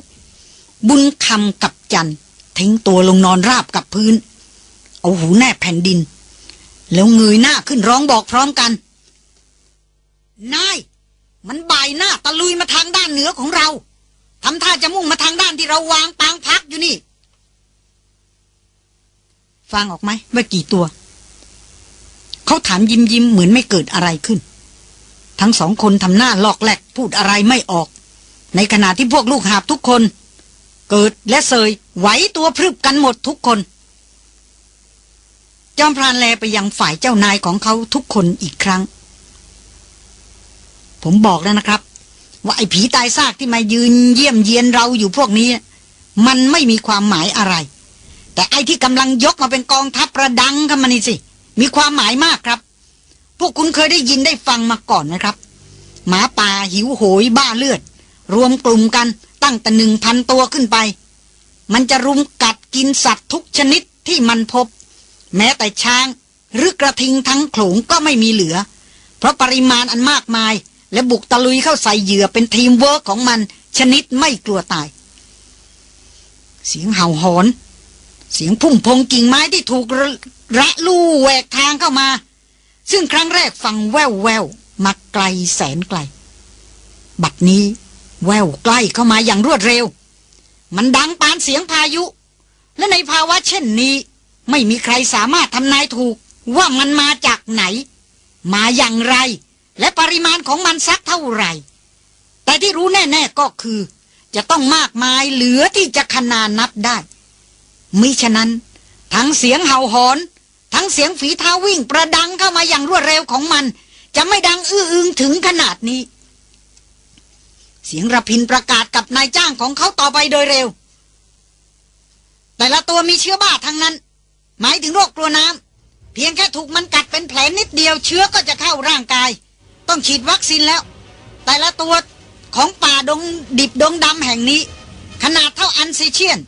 บุญคำกับจันทิ้งตัวลงนอนราบกับพื้น เอาหูแนบแผ่นดิน แล้วเงยหน้าขึ้นร้องบอกพร้อมกัน นาย มันบ่ายหน้าตะลุยมาทางด้านเหนือของเราทำท่าจะมุ่งมาทางด้านที่เราวางปางพักอยู่นี่ ฟังออกไหมว่ากี่ตัว เขาถามยิ้มยิ้มเหมือนไม่เกิดอะไรขึ้น ทั้งสองคนทำหน้าลอกแหลกพูดอะไรไม่ออก ในขณะที่พวกลูกหาบทุกคน เกิดและเสยไหวตัวพรึบกันหมดทุกคน จอมพรานแลไปยังฝ่ายเจ้านายของเขาทุกคนอีกครั้ง ผมบอกแล้วนะครับ ว่าไอ้ผีตายซากที่มายืนเยี่ยมเยียนเราอยู่พวกนี้ มันไม่มีความหมายอะไร แต่ไอ้ที่กำลังยกมาเป็นกองทัพประดังกันมานี่สิ มีความหมายมากครับ พวกคุณเคยได้ยินได้ฟังมาก่อนนะครับ หมาป่าหิวโหยบ้าเลือด รวมกลุ่มกันตั้งแต่หนึ่งพันตัวขึ้นไป มันจะรุมกัดกินสัตว์ทุกชนิดที่มันพบ แม้แต่ช้าง หรือกระทิงทั้งโขลงก็ไม่มีเหลือ เพราะปริมาณอันมากมาย และบุกตะลุยเข้าใส่เหยื่อเป็นทีมเวิร์กของมันชนิดไม่กลัวตาย เสียงเห่าหอน เสียงพุ่มพงกิ่งไม้ที่ถูกระลู่แหวกทางเข้ามา ซึ่งครั้งแรกฟังแววแววมาไกลแสนไกล บัดนี้ แววใกล้เข้ามาอย่างรวดเร็ว มันดังปานเสียงพายุ และในภาวะเช่นนี้ ไม่มีใครสามารถทำนายถูกว่ามันมาจากไหน มาอย่างไร และปริมาณของมันสักเท่าไหร่ แต่ที่รู้แน่ๆก็คือ จะต้องมากมายเหลือที่จะขนานับได้มิฉะนั้น ทั้งเสียงเห่าหอน ทั้งเสียงฝีเท้าวิ่งประดังเข้ามาอย่างรวดเร็วของมัน จะไม่ดังอื้ออึงถึงขนาดนี้ เสียงระพินประกาศกับนายจ้างของเขาต่อไปโดยเร็ว แต่ละตัวมีเชื้อบ้าทั้งนั้น หมายถึงโรคกลัวน้ำเพียงแค่ถูกมันกัดเป็นแผลนิดเดียวเชื้อก็จะเข้าร่างกาย ต้องฉีดวัคซีนแล้ว แต่ละตัวของป่าดงดิบดงดำแห่งนี้ ขนาดเท่าอันซิเชียน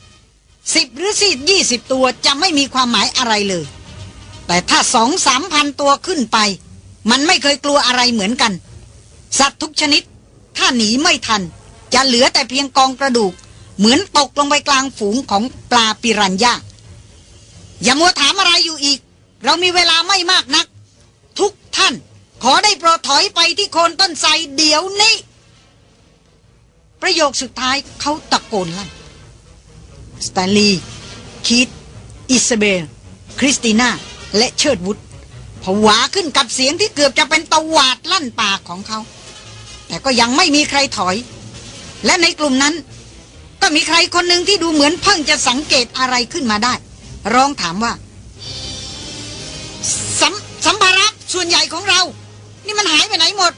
สิบหรือสิยี่สิบตัวจะไม่มีความหมายอะไรเลย แต่ถ้าสองสามพันตัวขึ้นไป มันไม่เคยกลัวอะไรเหมือนกัน สัตว์ทุกชนิด ถ้าหนีไม่ทัน จะเหลือแต่เพียงกองกระดูก เหมือนตกลงไปกลางฝูงของปลาปิรันย่าอย่ามัวถามอะไรอยู่อีก เรามีเวลาไม่มากนัก ทุกท่านขอได้โปรดถอยไปที่โคนต้นไทรเดี๋ยวนี้ ประโยคสุดท้ายเขาตะโกนลั่นสแตนลีย์คีตอิซาเบล คริสติน่า และเชิดวุฒผวาขึ้นกับเสียงที่เกือบจะเป็นตวาดลั่นปากของเขา แต่ก็ยังไม่มีใครถอย และในกลุ่มนั้น ก็มีใครคนหนึ่งที่ดูเหมือนเพิ่งจะสังเกตอะไรขึ้นมาได้ ร้องถามว่าสัมสัมภาระส่วนใหญ่ของเรา นี่มันหายไปไหนหมด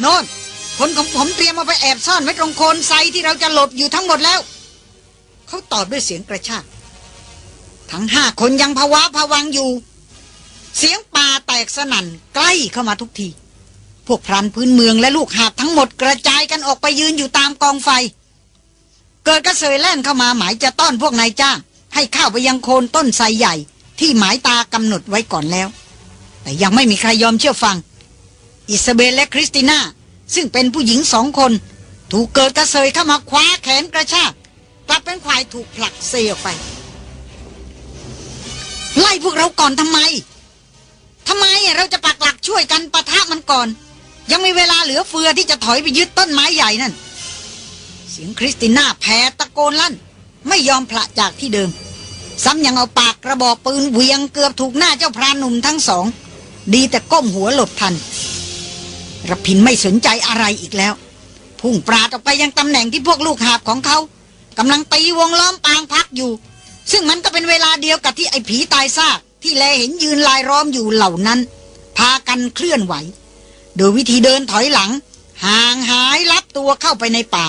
โน่นคนของผมเตรียมเอาไปแอบซ่อนไว้ตรงโคนไซที่เราจะหลบอยู่ทั้งหมดแล้ว เขาตอบด้วยเสียงกระชากทั้งห้าคนยังภาวะผวังอยู่ เสียงป่าแตกสนั่นใกล้เข้ามาทุกที วกพรานพื้นเมืองและลูกหาบทั้งหมดกระจายกันออกไปยืนอยู่ตามกองไฟ เกิดกระเสยแล่นเข้ามาหมายจะต้อนพวกนายจ้าง ให้เข้าไปยังโคนต้นไทรใหญ่ ที่หมายตากำหนดไว้ก่อนแล้ว แต่ยังไม่มีใครยอมเชื่อฟัง อิซาเบลและคริสติน่า ซึ่งเป็นผู้หญิงสองคน ถูกเกิดกระเซยเข้ามาคว้าแขนกระชากกลับเป็นควายถูกผลักเซออกไป ไล่พวกเราก่อนทำไมทำไมเราจะปักหลักช่วยกันปะทะมันก่อน ยังมีเวลาเหลือเฟือที่จะถอยไปยึดต้นไม้ใหญ่นั่น เสียงคริสติน่าแผ่ตะโกนลั่น ไม่ยอมพละจากที่เดิม ซ้ำยังเอาปากกระบอกปืนเหวียงเกือบถูกหน้าเจ้าพรานหนุ่มทั้งสอง ดีแต่ก้มหัวหลบทันระพินไม่สนใจอะไรอีกแล้ว พุ่งปราดออกไปยังตำแหน่งที่พวกลูกหาบของเขากำลังตีวงล้อมปางพักอยู่ ซึ่งมันก็เป็นเวลาเดียวกับที่ไอ้ผีตายซากที่แลเห็นยืนลายล้อมอยู่เหล่านั้น พากันเคลื่อนไหว โดยวิธีเดินถอยหลัง ห่างหายลับตัวเข้าไปในป่า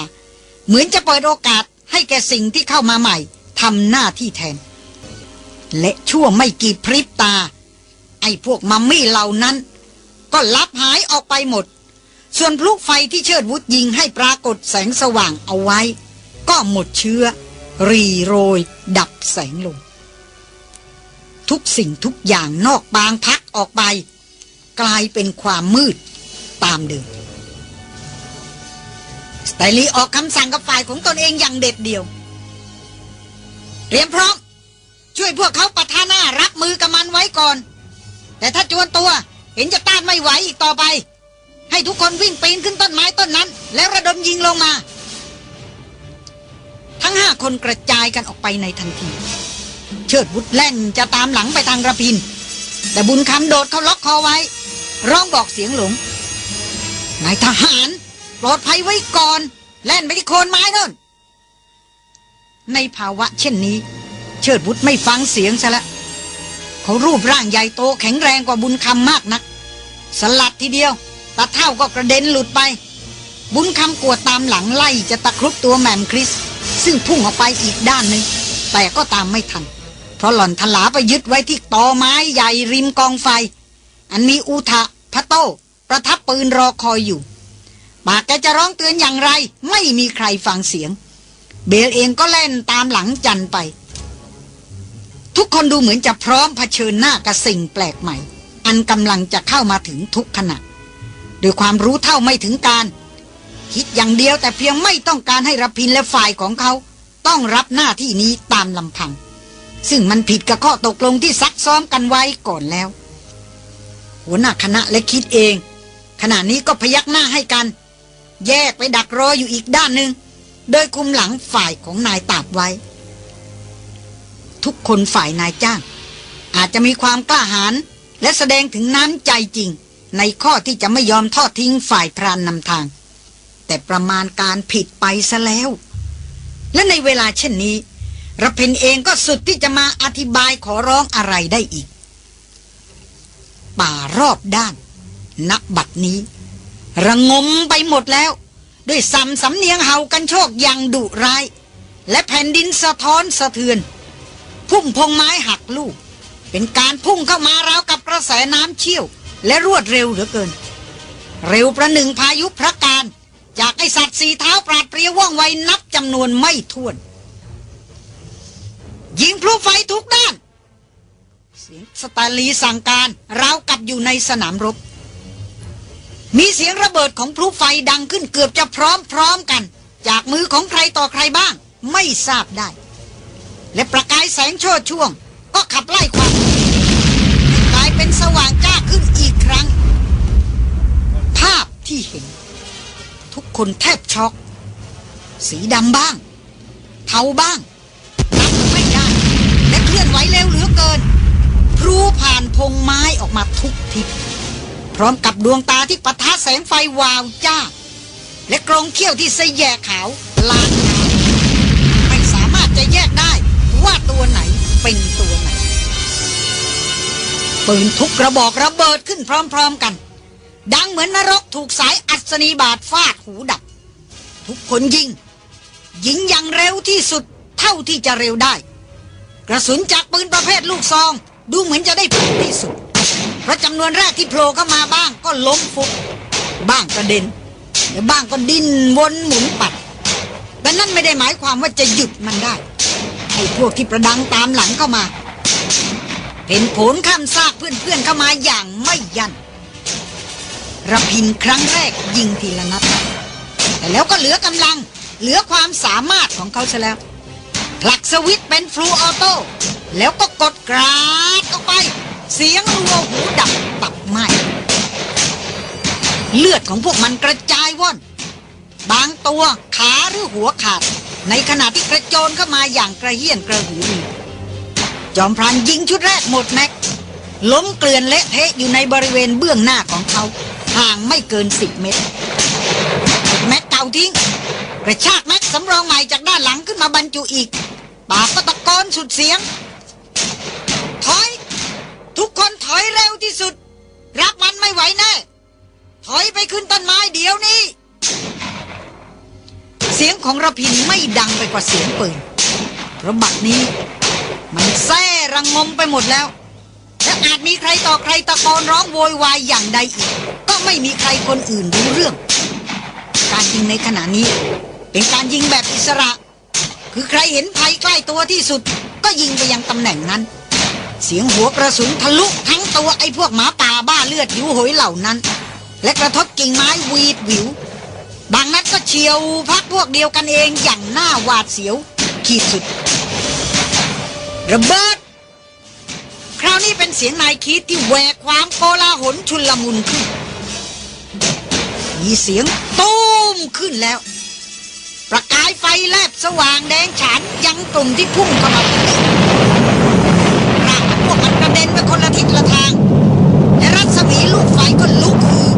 เหมือนจะเปิดโอกาสให้แกสิ่งที่เข้ามาใหม่ทำหน้าที่แทน และชั่วไม่กี่พริบตา ไอ้พวกมัมมี่เหล่านั้น ก็ลับหายออกไปหมด ส่วนพลุไฟที่เชิดวุฒยิงให้ปรากฏแสงสว่างเอาไว้ ก็หมดเชื้อ รีโรย ดับแสงลง ทุกสิ่งทุกอย่างนอกบางพักออกไป กลายเป็นความมืด ตามเดิมสไตลีออกคำสั่งกับฝ่ายของตนเองอย่างเด็ดเดี่ยว เตรียมพร้อม ช่วยพวกเขาปะทะหน้ารับมือกับมันไว้ก่อน แต่ถ้าจวนตัวเห็นจะต้านไม่ไหวอีกต่อไป ให้ทุกคนวิ่งปีนขึ้นต้นไม้ต้นนั้น แล้วระดมยิงลงมา ทั้งห้าคนกระจายกันออกไปในทันที เชิดวุฒแล่นจะตามหลังไปทางระพิน แต่บุญคำโดดเขาล็อกคอไว้ ร้องบอกเสียงหลง นายทหารปลอดภัยไว้ก่อน แล่นไปที่โคนไม้นั่น ในภาวะเช่นนี้ เชิดวุฒไม่ฟังเสียงซะละเขารูปร่างใหญ่โตแข็งแรงกว่าบุญคำมากนัก สลัดทีเดียวตาเท่าก็กระเด็นหลุดไป บุญคำกวดตามหลังไล่จะตะครุบตัวแมมคริส ซึ่งพุ่งออกไปอีกด้านหนึ่งแต่ก็ตามไม่ทัน เพราะหล่อนทลาไปยึดไว้ที่ตอไม้ใหญ่ริมกองไฟ อันมีอุทะพะโต้ ประทับปืนรอคอยอยู่ ปากแกจะร้องเตือนอย่างไร ไม่มีใครฟังเสียง เบลเองก็เล่นตามหลังจันไป ทุกคนดูเหมือนจะพร้อมเผชิญหน้ากับสิ่งแปลกใหม่ อันกำลังจะเข้ามาถึงทุกขณะด้วยความรู้เท่าไม่ถึงการคิดอย่างเดียวแต่เพียงไม่ต้องการให้รับพินและฝ่ายของเขา ต้องรับหน้าที่นี้ตามลำพัง ซึ่งมันผิดกับข้อตกลงที่ซักซ้อมกันไว้ก่อนแล้ว หัวหน้าคณะและคิดเอง ขณะนี้ก็พยักหน้าให้กัน แยกไปดักรออยู่อีกด้านหนึ่งโดยคุมหลังฝ่ายของนายตาบไว้ ทุกคนฝ่ายนายจ้าง อาจจะมีความกล้าหาญและแสดงถึงน้ำใจจริง ในข้อที่จะไม่ยอมทอดทิ้งฝ่ายพรานนำทาง แต่ประมาณการผิดไปซะแล้ว และในเวลาเช่นนี้ระพินเองก็สุดที่จะมาอธิบายขอร้องอะไรได้อีก ป่ารอบด้าน นักบัดนี้ ระงมไปหมดแล้ว ด้วยสำสำเนียงเห่ากันโชคอย่างดุร้าย และแผ่นดินสะท้อนสะเทือน พุ่มพงไม้หักลูก เป็นการพุ่งเข้ามาราวกับกระแสน้ำเชี่ยว และรวดเร็วเหลือเกิน เร็วประหนึ่งพายุพระการ จากไอสัตว์สีเท้าปราดเปรียวว่องไวนับจำนวนไม่ถ้วน ยิงพลุไฟทุกด้านเสียงสตาลีสั่งการราวกับอยู่ในสนามรบ มีเสียงระเบิดของพลุไฟดังขึ้นเกือบจะพร้อมๆกัน จากมือของใครต่อใครบ้าง ไม่ทราบได้ และประกายแสงโชดช่วง ก็ขับไล่ความกลายเป็นสว่างจ้าขึ้นอีกครั้ง ภาพที่เห็น ทุกคนแทบช็อก สีดำบ้าง เทาบ้างนับไม่ได้ และเคลื่อนไหวเร็วเหลือเกินพรูผ่านพงไม้ออกมาทุกทิศ ร้อมกับดวงตาที่ปะทะแสงไฟวาวจ้า และกรงเขี้ยวที่เสยแยขาวลานขาไม่สามารถจะแยกได้ว่าตัวไหนเป็นตัวไหนปืนทุกกระบอกระเบิดขึ้นพร้อมๆกัน ดังเหมือนนรกถูกสายอัศนีบาดฟาดหูดับ ทุกคนยิง ยิงอย่างเร็วที่สุดเท่าที่จะเร็วได้ กระสุนจากปืนประเภทลูกซอง ดูเหมือนจะได้ผลที่สุด เพราะจำนวนแรกที่โผล่เข้ามาบ้างก็ล้มฟุบบ้างกระเด็นบ้างก็ดิ้นวนหมุนปัด แต่นั่นไม่ได้หมายความว่าจะหยุดมันได้ไอ้พวกที่ประดังตามหลังเข้ามา เป็นผลข้ามซากเพื่อนๆเข้ามาอย่างไม่ยันระพินครั้งแรกยิงทีละนัดแต่แล้วก็เหลือกำลัง เหลือความสามารถของเขาซะแล้วผลักสวิตเป็นฟลูออโต้แล้วก็กดกราดออกไป เสียงรัวหูดับตับไหมเลือดของพวกมันกระจายว่อน บางตัวขาหรือหัวขาด ในขณะที่กระโจนเข้ามาอย่างกระเฮี้ยนกระหือจอมพรานยิงชุดแรกหมดแม็ก ล้มเกลื่อนเละเทะอยู่ในบริเวณเบื้องหน้าของเขา ห่างไม่เกินสิบเมตร แม็กเก่าทิ้ง กระชากแม็กสำรองใหม่จากด้านหลังขึ้นมาบรรจุอีก ปากก็ตะโกนสุดเสียง ถอย ทุกคนถอยเร็วที่สุด รับมันไม่ไหวแน่ ถอยไปขึ้นต้นไม้เดี๋ยวนี้ เสียงของระพินไม่ดังไปกว่าเสียงปืนเพราะบัดนี้ มันแซ่ระงงมไปหมดแล้ว และอาจมีใครต่อใครตะโกนร้องโวยวายอย่างใดอีก ก็ไม่มีใครคนอื่นรู้เรื่อง การยิงในขณะนี้ เป็นการยิงแบบอิสระ คือใครเห็นภัยใกล้ตัวที่สุด ก็ยิงไปยังตำแหน่งนั้น เสียงหัวกระสุนทะลุทั้งตัวไอ้พวกหมาป่าบ้าเลือดหิวโหยเหล่านั้น และกระทบกิ่งไม้วีดวิว บางนัดก็เฉียวพักพวกเดียวกันเองอย่างหน้าหวาดเสียว ขีดสุด ระเบิด คราวนี้เป็นเสียงนายคีดที่แหวกความโกลาหลชุลมุนขึ้น มีเสียงตูมขึ้นแล้ว ประกายไฟแลบสว่างแดงฉานยังกลุ่มที่พุ่งเข้ามาเป็นร่างพวกมันกระเด็นไปคนละทิศละทาง และรัศมีลู ก็ลุกคือ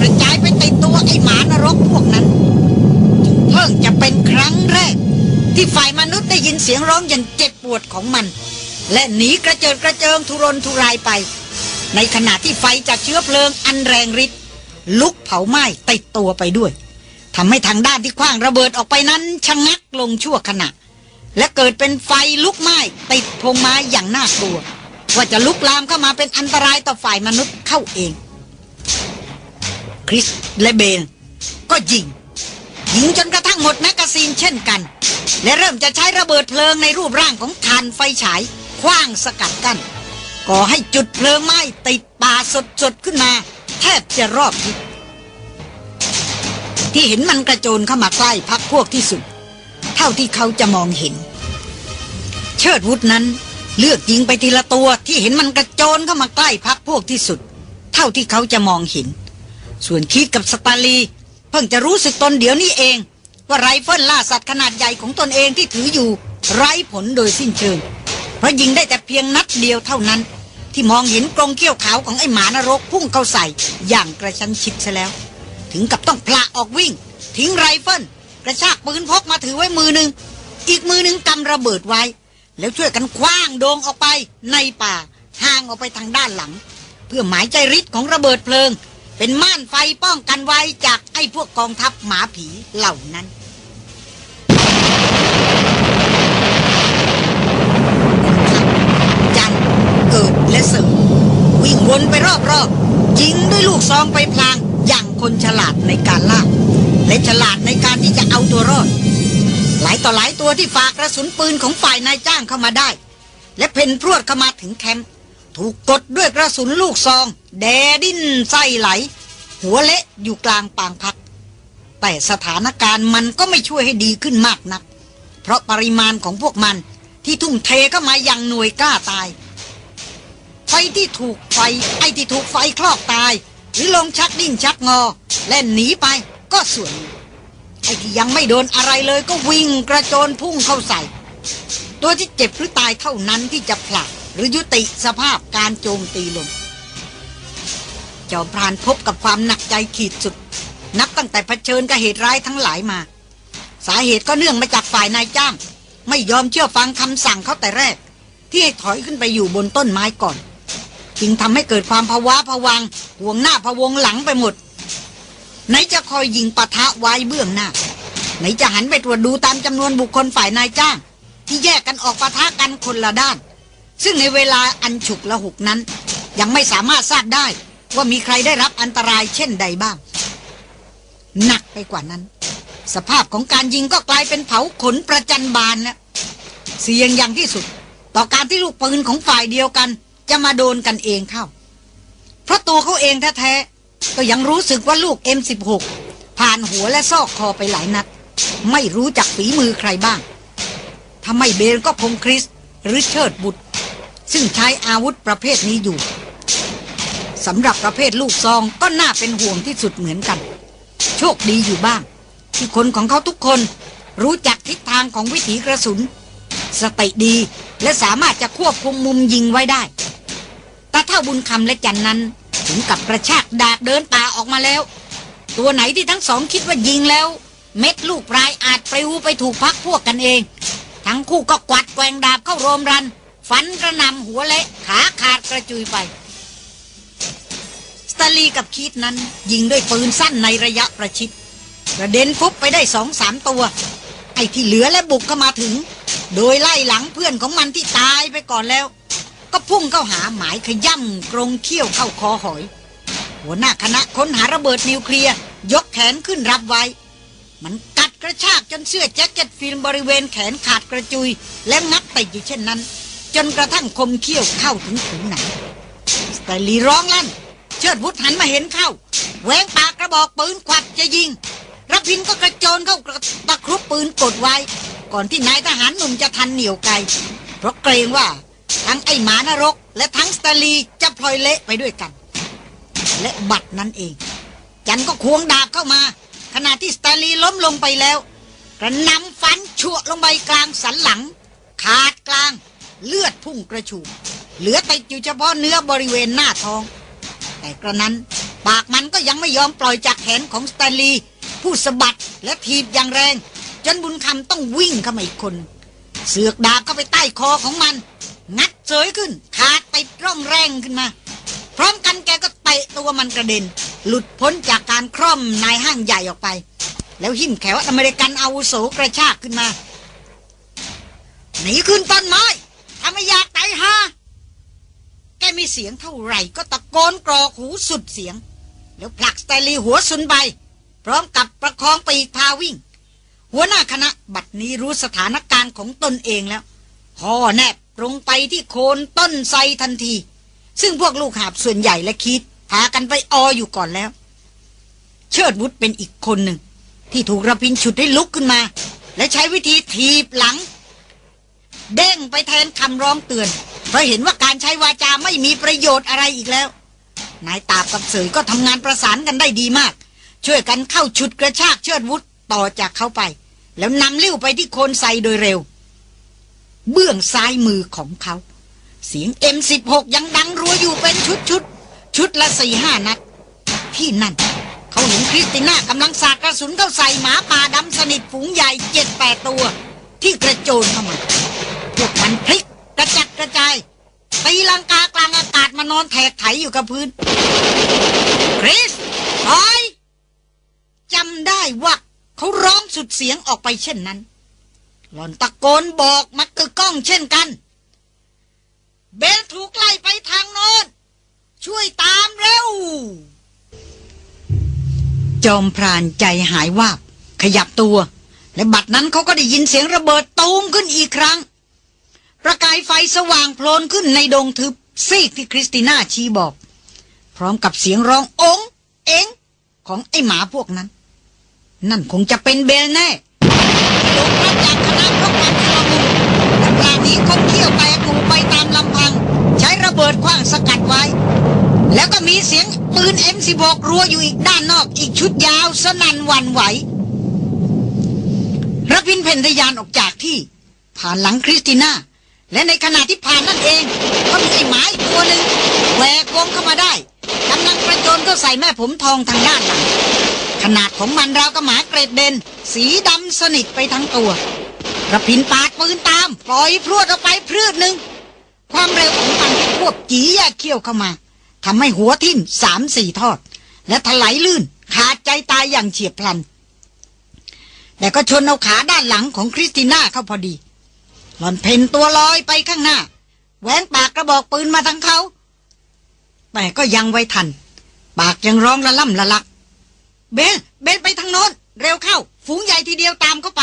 กระจายไปติดตัวไอ้หมานรกพวกนั้น เพิ่งจะเป็นครั้งแรก ที่ฝ่ายมนุษย์ได้ยินเสียงร้องอย่างเจ็บปวดของมัน และหนีกระเจิดกระเจิงทุรนทุรายไป ในขณะที่ไฟจากเชื้อเพลิงอันแรงฤทธิ์ลุกเผาไหม้ติดตัวไปด้วยทำให้ทางด้านที่คว้างระเบิดออกไปนั้นชะงักลงชั่วขณะ และเกิดเป็นไฟลุกไหม้ติดพงไม้อย่างน่ากลัวว่าจะลุกลามเข้ามาเป็นอันตรายต่อฝ่ายมนุษย์เข้าเอง คริสและเบน ก็ยิง ยิงจนกระทั่งหมดแมกกาซีนเช่นกัน และเริ่มจะใช้ระเบิดเพลิงในรูปร่างของถ่านไฟฉายขว้างสกัดกัน้นก่อให้จุดเพลิงไหม้ติดป่าสดๆขึ้นมา แทบจะรอบทิศที่เห็นมันกระโจนเข้ามาใกล้พรรคพวกที่สุด เท่าที่เขาจะมองเห็น เชิดวุฒนั้นเลือกยิงไปทีละตัวที่เห็นมันกระโจนเข้ามาใกล้พรรคพวกที่สุด เท่าที่เขาจะมองเห็น ส่วนคีตกับสแตนลีย์ เพิ่งจะรู้สึกตนเดี๋ยวนี้เอง ว่าไรเฟิลล่าสัตว์ขนาดใหญ่ของตนเองที่ถืออยู่ ไร้ผลโดยสิ้นเชิง เพราะยิงได้แต่เพียงนัดเดียวเท่านั้น ที่มองเห็นกรงเขี้ยวขาวของไอ้หมานรกพุ่งเข้าใส่อย่างกระชั้นชิดซะแล้ว ถึงกับต้องผละออกวิ่ง ทิ้งไรเฟิลกระชากปืนพกมาถือไว้มือหนึ่งอีกมือหนึ่งกำระเบิดไว้ แล้วช่วยกันขว้างโด่งออกไปในป่าห่างออกไปทางด้านหลัง เพื่อหมายใจฤทธิ์ของระเบิดเพลิง เป็นม่านไฟป้องกันไว้จากไอ้พวกกองทัพหมาผีเหล่านั้น จันเกิดและเสริมวิ่งวนไปรอบๆยิงด้วยลูกซองไปพลางอย่างคนฉลาดในการล่าและฉลาดในการที่จะเอาตัวรอด หลายต่อหลายตัวที่ฝากกระสุนปืนของฝ่ายนายจ้างเข้ามาได้ และเพ่นพรวดเข้ามาถึงแคมป์ ถูกกดด้วยกระสุนลูกซอง แดดิ้นไส้ไหล หัวเละอยู่กลางปางพัก แต่สถานการณ์มันก็ไม่ช่วยให้ดีขึ้นมากนัก เพราะปริมาณของพวกมันที่ทุ่มเทเข้ามาอย่างหน่วยกล้าตาย ไฟที่ถูกไฟไอ้ที่ถูกไฟคลอกตาย หรือลงชักดิ้นชักงอและหนีไปก็ส่วนไอ้ที่ยังไม่โดนอะไรเลยก็วิ่งกระโจนพุ่งเข้าใส่ ตัวที่เจ็บหรือตายเท่านั้นที่จะผลัก หรือยุติสภาพการโจมตีลง จอมพรานพบกับความหนักใจขีดสุด นับตั้งแต่เผชิญกับเหตุร้ายทั้งหลายมา สาเหตุก็เนื่องมาจากฝ่ายนายจ้าง ไม่ยอมเชื่อฟังคำสั่งเขาแต่แรก ที่ให้ถอยขึ้นไปอยู่บนต้นไม้ก่อน จึงทำให้เกิดความภาวะผวังห่วงหน้าพวงหลังไปหมดไหนจะคอยยิงปะทะไว้เบื้องหน้าไหนจะหันไปตรวจดูตามจำนวนบุคคลฝ่ายนายจ้าง ที่แยกกันออกปะทะกันคนละด้าน ซึ่งในเวลาอันฉุกละหุกนั้น ยังไม่สามารถทราบได้ว่ามีใครได้รับอันตรายเช่นใดบ้าง หนักไปกว่านั้น สภาพของการยิงก็กลายเป็นเผาขนประจันบานแล้วเสี่ยงอย่างที่สุด ต่อการที่ลูกปืนของฝ่ายเดียวกัน จะมาโดนกันเองเข้า เพราะตัวเขาเองแท้ๆก็ยังรู้สึกว่าลูก M16 ผ่านหัวและซอกคอไปหลายนัด ไม่รู้จักฝีมือใครบ้างถ้าไม่เบนก็พงคริสหรือเชิดบุตร ซึ่งใช้อาวุธประเภทนี้อยู่สำหรับประเภทลูกซองก็น่าเป็นห่วงที่สุดเหมือนกัน โชคดีอยู่บ้าง ที่คนของเขาทุกคนรู้จักทิศทางของวิถีกระสุน สติดีและสามารถจะควบคุมมุมยิงไว้ได้แต่ถ้าบุญคำและจันนั้น ถึงกับกระชากดาบเดินป่าออกมาแล้ว ตัวไหนที่ทั้งสองคิดว่ายิงแล้ว เม็ดลูกปลายอาจปลิวไปถูกพักพวกกันเอง ทั้งคู่ก็กวัดแกว่งดาบเข้าโรมรัน ฟันกระนำหัวเละขาขาดกระจุยไป สแตนลีย์กับคีตนั้น ยิงด้วยปืนสั้นในระยะประชิดกระเด็นฟุบไปได้สองสามตัว ไอ้ที่เหลือและบุกเข้ามาถึง โดยไล่หลังเพื่อนของมันที่ตายไปก่อนแล้ว ก็พุ่งเข้าหาหมายขย่ำกรงเขี้ยวเข้าคอหอย หัวหน้าคณะค้นหาระเบิดนิวเคลียร์ยกแขนขึ้นรับไว้ มันกัดกระชากจนเสื้อแจ็คเก็ต field บริเวณแขนขาดกระจุย และงับติดอยู่เช่นนั้น จนกระทั่งคมเขี้ยวเข้าถึงผิวหนังสตลีร้องลั่น เชิดวุฒหันมาเห็นเข้าแหวงปากกระบอกปืนควัดจะยิงรับพินก็กระโจนเข้าตะครุบปืนกดไว้ ก่อนที่นายทหารหนุ่มจะทันเหนียวไก เพราะเกรงว่าทั้งไอหมานรก และทั้งสตาลีจะพลอยเละไปด้วยกัน และบัตรนั้นเอง จันก็ควงดาบเข้ามา ขณะที่สตาลีล้มลงไปแล้ว กระนำฟันชั่วลงไปกลางสันหลัง ขาดกลาง เลือดพุ่งกระชูเหลือติดอยู่เฉพาะเนื้อบริเวณหน้าท้อง แต่กระนั้นปากมันก็ยังไม่ยอมปล่อยจากแขนของสแตนลีย์ผู้สะบัดและทีบอย่างแรง จนบุญคำต้องวิ่งเข้ามาอีกคน เสือกดาบเข้าไปใต้คอของมัน งัดเสยขึ้นขาดติดร่องแรงขึ้นมา พร้อมกันแกก็เตะตัวมันกระเด็น หลุดพ้นจากการคร่อมนายห้างใหญ่ออกไป แล้วหิ้มแขวอเมริกันอาวุโสกระชากขึ้นมาหนีขึ้นต้นไม้าไม่อยากตายฮาแกมีเสียงเท่าไหร่ก็ตะโกนกรอกหูสุดเสียง แล้วผลักสไตลีหัวสุนไปพร้อมกับประคองปีกพาวิ่ง หัวหน้าคณะบัดนี้รู้สถานการณ์ของตนเองแล้วห่อแนบตรงไปที่โคนต้นไทรทันที ซึ่งพวกลูกหาบส่วนใหญ่และคิดพากันไปอออยู่ก่อนแล้ว เชิดวุฒเป็นอีกคนหนึ่ง ที่ถูกระพินฉุดให้ลุกขึ้นมา และใช้วิธีทีบหลัง เด้งไปแทนคำร้องเตือน เพราะเห็นว่าการใช้วาจาไม่มีประโยชน์อะไรอีกแล้ว นายตาบกับเสยก็ทำงานประสานกันได้ดีมาก ช่วยกันเข้าฉุดกระชากเชิดวุฒต่อจากเขาไป แล้วนำลิ้วไปที่โคนไซโดยเร็ว เบื้องซ้ายมือของเขา เสียง M16 ยังดังรัวอยู่เป็นชุดชุดชุดละสี่ห้านัด ที่นั่น เขาเห็นคริสติน่ากำลังสาดกระสุนเข้าใส่หมาป่าดำสนิทฝูงใหญ่เจ็ดแปดตัว ที่กระโจนเข้ามา พวกมันพลิกกระจัดกระจายตีลังกากลางอากาศมานอนแถกไถอยู่กับพื้น คริสถอยจำได้ว่าเขาร้องสุดเสียงออกไปเช่นนั้น หล่อนตะโกนบอกมักกึกก้องเช่นกัน เบลถูกไล่ไปทางโน้น ช่วยตามเร็ว จอมพรานใจหายวาบ ขยับตัว และบัดนั้นเขาก็ได้ยินเสียงระเบิดตูมขึ้นอีกครั้ง ประกายไฟสว่างโพลนขึ้นในดงทึบซีกที่คริสติน่าชี้บอก พร้อมกับเสียงร้ององเองของไอหมาพวกนั้น นั่นคงจะเป็นเบลแน่ลงมาจากคณะพวกมันที่ละมุนแต่ปลาหนีคบเขี้ยวแตกหมู่ไปตามลำพัง ใช้ระเบิดคว้างสกัดไว้ แล้วก็มีเสียงปืน M16 รัวอยู่อีกด้านนอกอีกชุดยาวสนั่นวันไหวระพินเพนทยานออกจากที่ ผ่านหลังคริสติน่า และในขณะที่ผ่านนั่นเอง ก็มีไอ้หมาอีกตัวหนึ่งแหวกวงเข้ามาได้กำลังกระโจนก็ใส่แม่ผมทองทางด้านหลังขนาดของมันราวกับหมาเกรดเดน สีดำสนิทไปทั้งตัวกระพินปาดปืนตาม ปล่อยพรวดออกไปพรืดหนึ่งความเร็วของมันควบจีแยกเขี้ยวเข้ามาทำให้หัวทิ่มสามสี่ทอด และถลายลื่นขาดใจตายอย่างเฉียบพลัน แต่ก็ชนเอาขาด้านหลังของคริสติน่าเข้าพอดี หล่อนเพนตัวลอยไปข้างหน้าแหวนปากกระบอกปืนมาทางเขา แต่ก็ยังไว้ทัน ปากยังร้องละล่ำละลัก เบนเบนไปทางโน้น เร็วเข้า ฝูงใหญ่ทีเดียวตามเข้าไป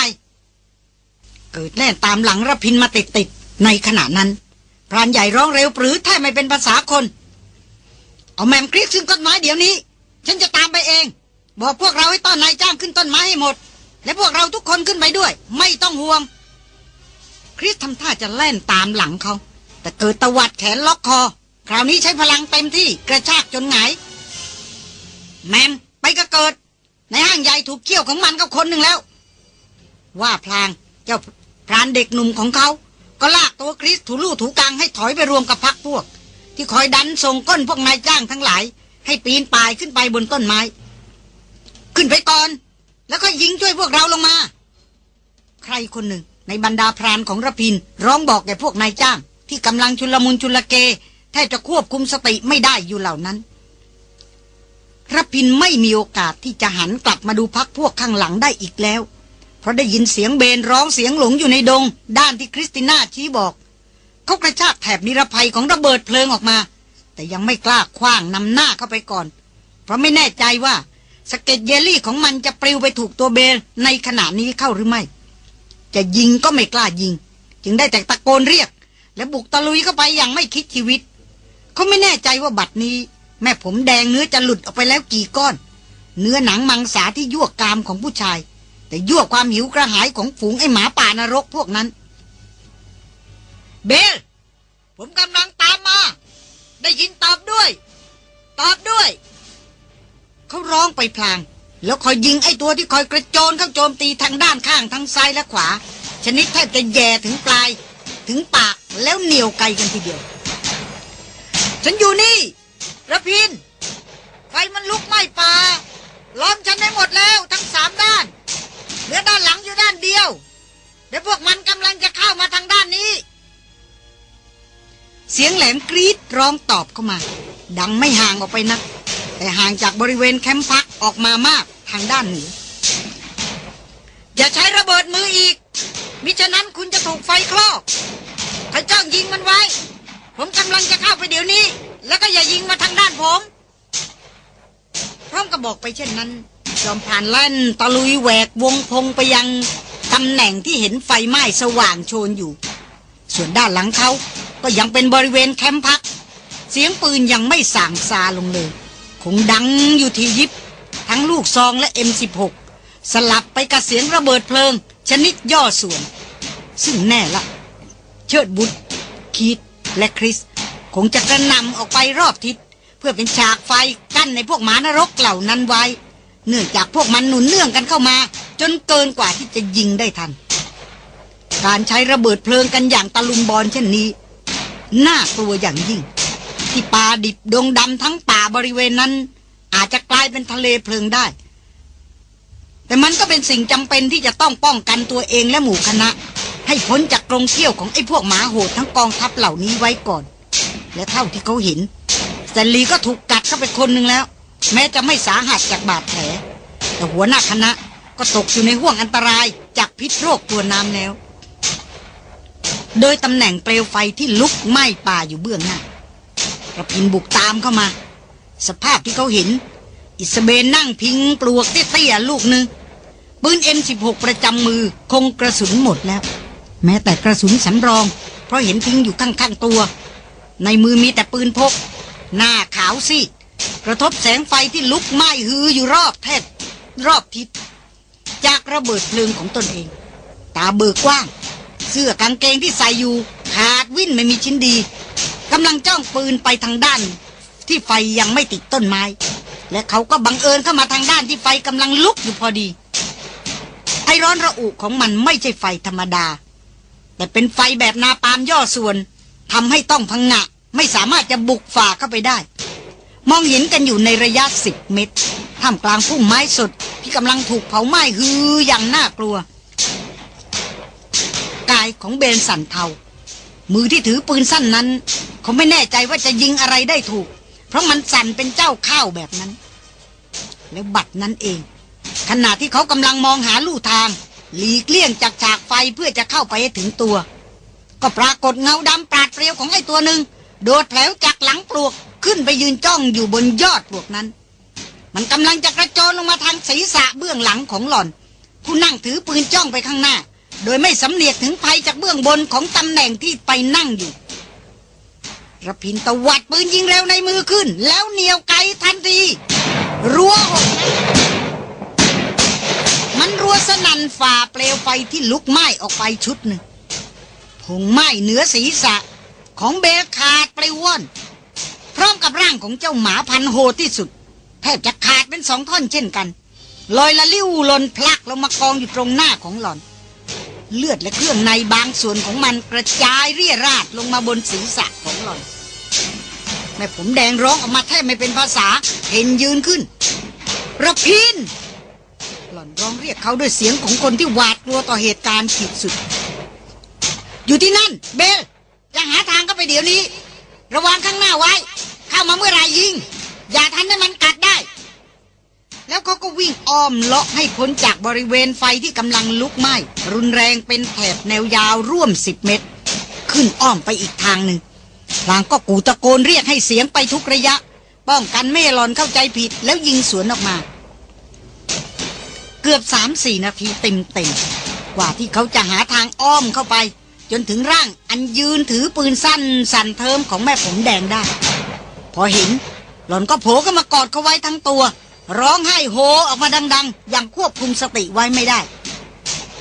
เกิดแน่ตามหลังระพินมาติดติดๆในขณะนั้น พรานใหญ่ร้องเร็วปรือแทบไม่เป็นภาษาคน เอาแมมคลิกซึ่งต้นไม้เดี๋ยวนี้ ฉันจะตามไปเอง บอกพวกเราให้ต้อนนายจ้างขึ้นต้นไม้ให้หมด และพวกเราทุกคนขึ้นไปด้วย ไม่ต้องห่วง คริสทำท่าจะแล่นตามหลังเขา แต่เกิดตวัดแขนล็อกคอ คราวนี้ใช้พลังเต็มที่กระชากจนหงายแมมไปก็เกิด ในห้างใหญ่ถูกเกี่ยวของมันกับคนหนึ่งแล้ว ว่าพลางเจ้าพรานเด็กหนุ่มของเขา ก็ลากตัวคริสถูลู่ถูกลางให้ถอยไปรวมกับพักพวก ที่คอยดันส่งก้นพวกนายจ้างทั้งหลาย ให้ปีนป่ายขึ้นไปบนต้นไม้ ขึ้นไปก่อน แล้วก็ยิงช่วยพวกเราลงมา ใครคนหนึ่ง ในบรรดาพรานของระพิน ร้องบอกแก่พวกนายจ้าง ที่กำลังชุลมุนชุลเก แทบจะควบคุมสติไม่ได้อยู่เหล่านั้นระพินไม่มีโอกาสที่จะหันกลับมาดูพักพวกข้างหลังได้อีกแล้ว เพราะได้ยินเสียงเบนร้องเสียงหลงอยู่ในดง ด้านที่คริสติน่าชี้บอก เขากระชากแถบนิรภัยของระเบิดเพลิงออกมา แต่ยังไม่กล้าคว้างนำหน้าเข้าไปก่อน เพราะไม่แน่ใจว่าสเก็ดเยลลี่ของมันจะปลิวไปถูกตัวเบนในขณะนี้เข้าหรือไม่ จะยิงก็ไม่กล้ายิง จึงได้แต่ตะโกนเรียก และบุกตะลุยเข้าไปอย่างไม่คิดชีวิต เขาไม่แน่ใจว่าบัดนี้ แม่ผมแดงเนื้อจะหลุดออกไปแล้วกี่ก้อน เนื้อหนังมังสาที่ยั่วกามของผู้ชาย แต่ยั่วความหิวกระหายของฝูงไอหมาป่านรกพวกนั้น เบล ผมกำลังตามมา ได้ยินตอบด้วย ตอบด้วย เขาร้องไปพลาง แล้วคอยยิงไอ้ตัวที่คอยกระโจนเข้าโจมตีทางด้านข้างทั้งซ้ายและขวา ชนิดแทบจะแย่ถึงปลาย ถึงปากแล้วเหนียวไกลกันทีเดียว ฉันอยู่นี่ระพิน ไฟมันลุกไหม้ป่าล้อมฉันได้หมดแล้วทั้งสามด้านเหลือด้านหลังอยู่ด้านเดียวเดี๋ยวพวกมันกำลังจะเข้ามาทางด้านนี้ เสียงแหลมกรีดร้องตอบเข้ามา ดังไม่ห่างออกไปนัก แต่ห่างจากบริเวณแคมป์พักออกมามาก ทางด้านเหนืออย่าใช้ระเบิดมืออีก มิฉะนั้นคุณจะถูกไฟคลอกถ้าจ้องยิงมันไว้ ผมกำลังจะเข้าไปเดี๋ยวนี้ แล้วก็อย่ายิงมาทางด้านผม พร้อมกับบอกไปเช่นนั้น จอมผ่านแล่นตะลุยแหวกวงพงไปยังตำแหน่งที่เห็นไฟไหม้สว่างโชนอยู่ ส่วนด้านหลังเขาก็ยังเป็นบริเวณแคมป์พัก เสียงปืนยังไม่ส่างซาลงเลย คงดังอยู่ที่ยิบ ทั้งลูกซองและ M16 สลับไปกับเสียงระเบิดเพลิง ชนิดย่อส่วน ซึ่งแน่ละ เชิดบุตรคีตและคริส คงจะกระนำออกไปรอบทิศ เพื่อเป็นฉากไฟกั้นในพวกหมานรกเหล่านั้นไว้ เนื่องจากพวกมันหนุนเนื่องกันเข้ามา จนเกินกว่าที่จะยิงได้ทัน การใช้ระเบิดเพลิงกันอย่างตะลุมบอลเช่นนี้ น่ากลัวอย่างยิ่ง ที่ป่าดิบดงดำทั้งป่าบริเวณนั้น อาจจะกลายเป็นทะเลเพลิงได้ แต่มันก็เป็นสิ่งจำเป็นที่จะต้องป้องกันตัวเองและหมู่คณะ ให้พ้นจากกรงเขี้ยวของไอ้พวกหมาโหดทั้งกองทัพเหล่านี้ไว้ก่อน และเท่าที่เขาเห็นแตนลีก็ถูกกัดเข้าไปคนหนึ่งแล้ว แม้จะไม่สาหัสจากบาดแผล แต่หัวหน้าคณะก็ตกอยู่ในห่วงอันตรายจากพิษโรคตัวน้ำแล้ว โดยตำแหน่งเปลวไฟที่ลุกไหม้ป่าอยู่เบื้องหน้ากระพินบุกตามเข้ามา สภาพที่เขาเห็น อิสเบนนั่งพิงปลวกเตี้ยๆลูกหนึ่งปืน M16 ประจำมือคงกระสุนหมดแล้ว แม้แต่กระสุนสำรอง เพราะเห็นทิ้งอยู่ข้างๆตัว ในมือมีแต่ปืนพก หน้าขาวซีดกระทบแสงไฟที่ลุกไหม้ฮืออยู่รอบแทบรอบทิศจากระเบิดเพลิงของตนเอง ตาเบิกกว้าง เสื้อกางเกงที่ใส่อยู่ขาดวิ่นไม่มีชิ้นดีกำลังจ้องปืนไปทางด้าน ที่ไฟยังไม่ติดต้นไม้ และเขาก็บังเอิญเข้ามาทางด้านที่ไฟกำลังลุกอยู่พอดี ไอร้อนระอุของมันไม่ใช่ไฟธรรมดา แต่เป็นไฟแบบนาปามย่อส่วนทำให้ต้องพังงะ ไม่สามารถจะบุกฝ่าเข้าไปได้ มองเห็นกันอยู่ในระยะสิบเมตรท่ามกลางพุ่มไม้สดที่กำลังถูกเผาไหม้ฮืออย่างน่ากลัว กายของเบนสันเทา มือที่ถือปืนสั้นนั้น เขาไม่แน่ใจว่าจะยิงอะไรได้ถูก ราะมันสั่นเป็นเจ้าข้าวแบบนั้น แล้วบัตรนั้นเอง ขณะที่เขากำลังมองหาลู่ทาง หลีกเลี่ยงจากฉากไฟเพื่อจะเข้าไปถึงตัว ก็ปรากฏเงาดำปราดเปรียวของไอ้ตัวหนึ่งโดดแถวจากหลังปลวกขึ้นไปยืนจ้องอยู่บนยอดปลวกนั้น มันกำลังจะกระโจนลงมาทางศีรษะเบื้องหลังของหล่อนผู้นั่งถือปืนจ้องไปข้างหน้า โดยไม่สำเนียกถึงภัยจากเบื้องบนของตำแหน่งที่ไปนั่งอยู่ ระพินตวัดปืนยิงเร็วในมือขึ้น แล้วเหนียวไกทันที รัวหกนัดมันรัวสนั่นฝ่าเปลวไฟที่ลุกไหม้ออกไปชุดหนึ่งผงไหม้เหนือศีรษะของเบลขาดปลิวว่อน พร้อมกับร่างของเจ้าหมาพันโหที่สุด แทบจะขาดเป็นสองท่อนเช่นกันลอยละลิ้วหลนพลักลงมากองอยู่ตรงหน้าของหล่อน เลือดและเครื่องในบางส่วนของมันกระจายเรี่ยราดลงมาบนศีรษะของหล่อน แม่ผมแดงร้องออกมาแทบไม่เป็นภาษา เห็นยืนขึ้นระพิน หล่อนร้องเรียกเขาด้วยเสียงของคนที่หวาดกลัวต่อเหตุการณ์ขีดสุด อยู่ที่นั่น เบลจะหาทางก็ไปเดี๋ยวนี้ ระวังข้างหน้าไว้ เข้ามาเมื่อไหรยิง อย่าทันให้มันกัดได้ แล้วเขาก็วิ่งอ้อมเลาะให้พ้นจากบริเวณไฟที่กำลังลุกไหม้รุนแรงเป็นแถบแนวยาวร่วมสิบเมตร ขึ้นอ้อมไปอีกทางหนึ่ง พลางก็กูตะโกนเรียกให้เสียงไปทุกระยะ ป้องกันไม่หลอนเข้าใจผิดแล้วยิงสวนออกมา เกือบสามสี่นาทีเต็มเต็มๆกว่าที่เขาจะหาทางอ้อมเข้าไป จนถึงร่างอันยืนถือปืนสั้นสั่นเทิมของแม่ผมแดงได้ พอเห็น หล่อนก็โผล่ก็มากอดเขาไว้ทั้งตัว ร้องไห้โฮออกมาดัง ๆ อย่างควบคุมสติไว้ไม่ได้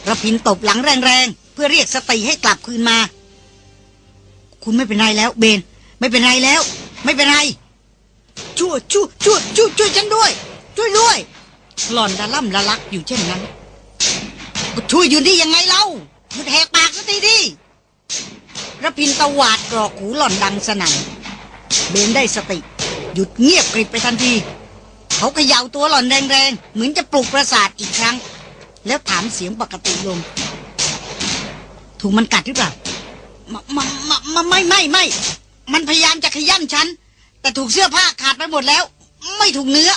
ระพินตบหลังแรงๆ เพื่อเรียกสติให้กลับคืนมา คุณไม่เป็นไรแล้ว เบน ไม่เป็นไรแล้ว ไม่เป็นไร ช่วยช่วยช่วยช่วยช่วยฉันด้วย ช่วยด้วยหล่อนละล่ำละลักอยู่เช่นนั้นช่วยอยู่นี่ยังไงเล่าหยุดแหกปากสักทีดิระพินตวาดกรอกหูหล่อนดังสนั่นเบนได้สติ หยุดเงียบกริบไปทันที เขาเขย่าตัวหล่อนแรงๆ เหมือนจะปลุกประสาทอีกครั้ง แล้วถามเสียงปกติลงถูกมันกัดหรือเปล่า มามามามาไม่ไม่ไม่ มันพยายามจะขย้ำฉัน แต่ถูกเสื้อผ้าขาดไปหมดแล้ว ไม่ถูกเนื้อ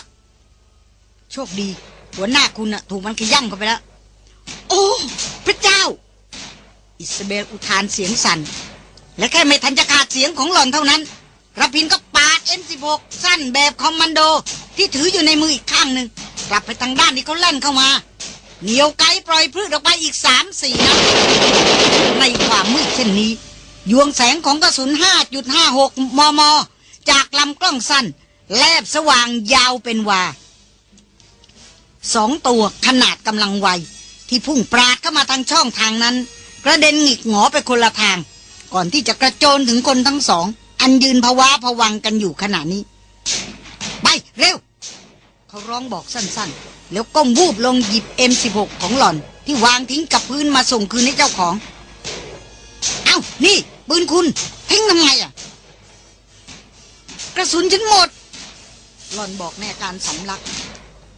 โชคดี หัวหน้าคุณอะถูกมันขย้ำเข้าไปแล้ว โอ้ พระเจ้า อิสเบลอุทานเสียงสั่น และแค่ไม่ทันจะขาดเสียงของหล่อนเท่านั้นรพินก็ปาด M16 สั้นแบบคอมมานโด ที่ถืออยู่ในมืออีกข้างหนึ่งกลับไปทางด้านที่เขาเล่นเข้ามา เหนียวไกปล่อยพืชออกไปอีกสามสี่นัดในความมืดเช่นนี้ ยวงแสงของกระสุน 5.56 มม จากลำกล้องสั้น แลบสว่างยาวเป็นวาสองตัวขนาดกำลังไว ที่พุ่งปราดเข้ามาทางช่องทางนั้น กระเด็นหงิกหงอไปคนละทาง ก่อนที่จะกระโจนถึงคนทั้งสอง อันยืนภาวะผวังกันอยู่ขณะนี้ ไปเร็ว เขาร้องบอกสั้นๆ แล้วก้มวูบลงหยิบ M16 ของหล่อน ที่วางทิ้งกับพื้นมาส่งคืนให้เจ้าของ เอ้า นี่ ปืนคุณ ทิ้งทำไมอะ กระสุนฉันหมด หล่อนบอกแน่การสำลัก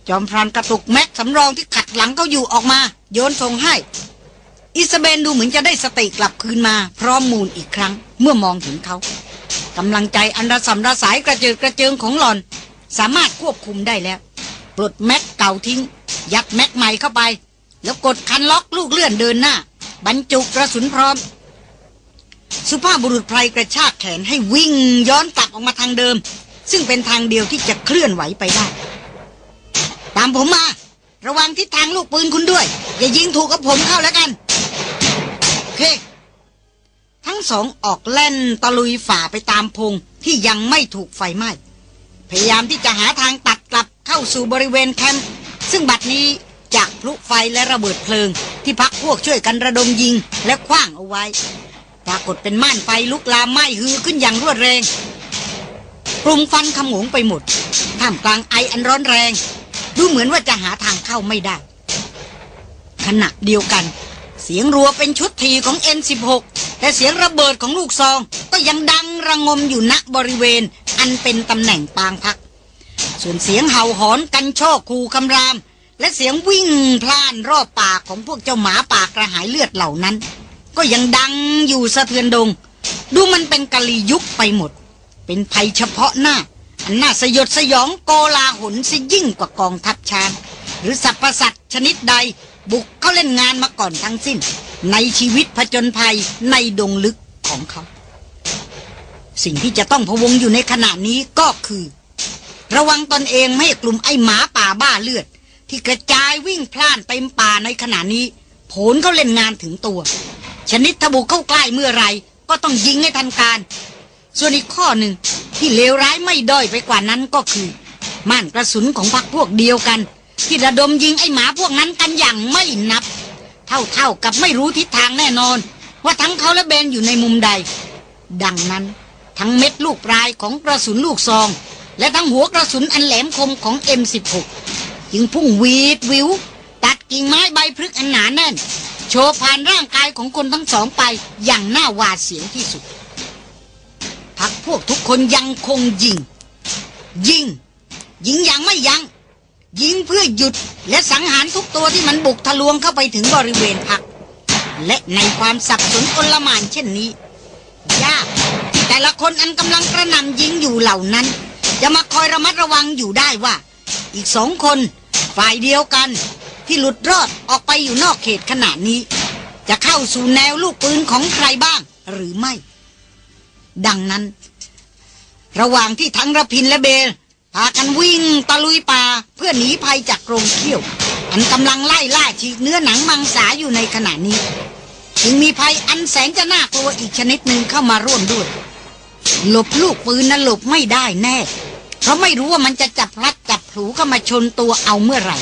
จอมพรานกระตุกแม็กสำรองที่ขัดหลังเขาอยู่ออกมา โยนส่งให้ อิสเบนดูเหมือนจะได้สติกลับคืนมา พร้อมมูลอีกครั้ง เมื่อมองเห็นเขากำลังใจอันระสำระสายกระเจิดกระเจิงของหล่อน สามารถควบคุมได้แล้ว ปลดแม็กเก่าทิ้ง ยัดแม็กใหม่เข้าไป แล้วกดคันล็อกลูกเลื่อนเดินหน้า บรรจุกระสุนพร้อม สุภาพบุรุษไพรกระชากแขนให้วิ่งย้อนกลับออกมาทางเดิม ซึ่งเป็นทางเดียวที่จะเคลื่อนไหวไปได้ ตามผมมา ระวังทิศทางลูกปืนคุณด้วย อย่ายิงถูกกับผมเข้าแล้วกันโอเคทั้งสองออกแล่นตะลุยฝ่าไปตามพงที่ยังไม่ถูกไฟไหม้พยายามที่จะหาทางต สู่บริเวณแคมป์ซึ่งบัดนี้จากพลุไฟและระเบิดเพลิง ที่พักพวกช่วยกันระดมยิงและคว้างเอาไว้ ปรากฏเป็นม่านไฟลุกลามไหม้ฮือขึ้นอย่างรวดเร็วกลุ่มฟันขมงไปหมดท่ามกลางไออันร้อนแรง ดูเหมือนว่าจะหาทางเข้าไม่ได้ ขณะเดียวกัน เสียงรัวเป็นชุดทีของ N16 แต่เสียงระเบิดของลูกซอง ก็ยังดังระงมอยู่ณบริเวณอันเป็นตำแหน่งปางพัก ส่วนเสียงเห่าหอนกันโชคคูคำราม และเสียงวิ่งพล่านรอบปากของพวกเจ้าหมาปากกระหายเลือดเหล่านั้น ก็ยังดังอยู่สะเทือนดง ดูมันเป็นกะลียุคไปหมด เป็นภัยเฉพาะหน้า อันน่าสยดสยองโกลาหลซะยิ่งกว่ากองทัพช้างหรือสัตว์ประสัตชนิดใดบุกเข้าเล่นงานมาก่อนทั้งสิ้น ในชีวิตผจญภัยในดงลึกของเขา สิ่งที่จะต้องพวงอยู่ในขณะนี้ก็คือ ระวังตนเองไม่ให้กลุ่มไอ้หมาป่าบ้าเลือด ที่กระจายวิ่งพล่านเต็มป่าในขณะนี้ผลเขาเล่นงานถึงตัว ชนิดทบุกเข้าใกล้เมื่อไรก็ต้องยิงให้ทันการ ส่วนอีกข้อหนึ่งที่เลวร้ายไม่ด้อยไปกว่านั้นก็คือ ม่านกระสุนของพรรคพวกเดียวกัน ที่ระดมยิงไอ้หมาพวกนั้นกันอย่างไม่นับ เท่าๆกับไม่รู้ทิศทางแน่นอน ว่าทั้งเขาและเบนอยู่ในมุมใด ดังนั้นทั้งเม็ดลูกปลายของกระสุนลูกซอง และทั้งหัวกระสุนอันแหลมคมของ M16 จึงพุ่งวีดวิว ตัดกิ่งไม้ใบพฤกษ์อันหนาแน่น โชว์ผ่านร่างกายของคนทั้งสองไปอย่างน่าหวาดเสียวที่สุด พักพวกทุกคนยังคงยิง ยิง ยิงอย่างไม่ยัง้งยิงเพื่อหยุดและสังหารทุกตัวที่มันบุกทะลวงเข้าไปถึงบริเวณพัก และในความสับสนอนลมานเช่นนี้ ยากที่แต่ละคนอันกำลังกระนำยิงอยู่เหล่านั้น จะมาคอยระมัดระวังอยู่ได้ว่า อีกสองคนฝ่ายเดียวกันที่หลุดรอดออกไปอยู่นอกเขตขณะนี้ จะเข้าสู่แนวลูกปืนของใครบ้างหรือไม่ ดังนั้น ระหว่างที่ทั้งระพินและเบลพากันวิ่งตะลุยป่าเพื่อหนีภัยจากกรงเขี้ยว อันกำลังไล่ล่าฉีกเนื้อหนังมังสาอยู่ในขณะนี้ จึงมีภัยอันแสนจะน่ากลัวอีกชนิดหนึ่งเข้ามาร่วมด้วย หลบลูกปืนนั้นหลบไม่ได้แน่ เพราะไม่รู้ว่ามันจะจับพลัดจับผูเข้ามาชนตัวเอาเมื่อไหร่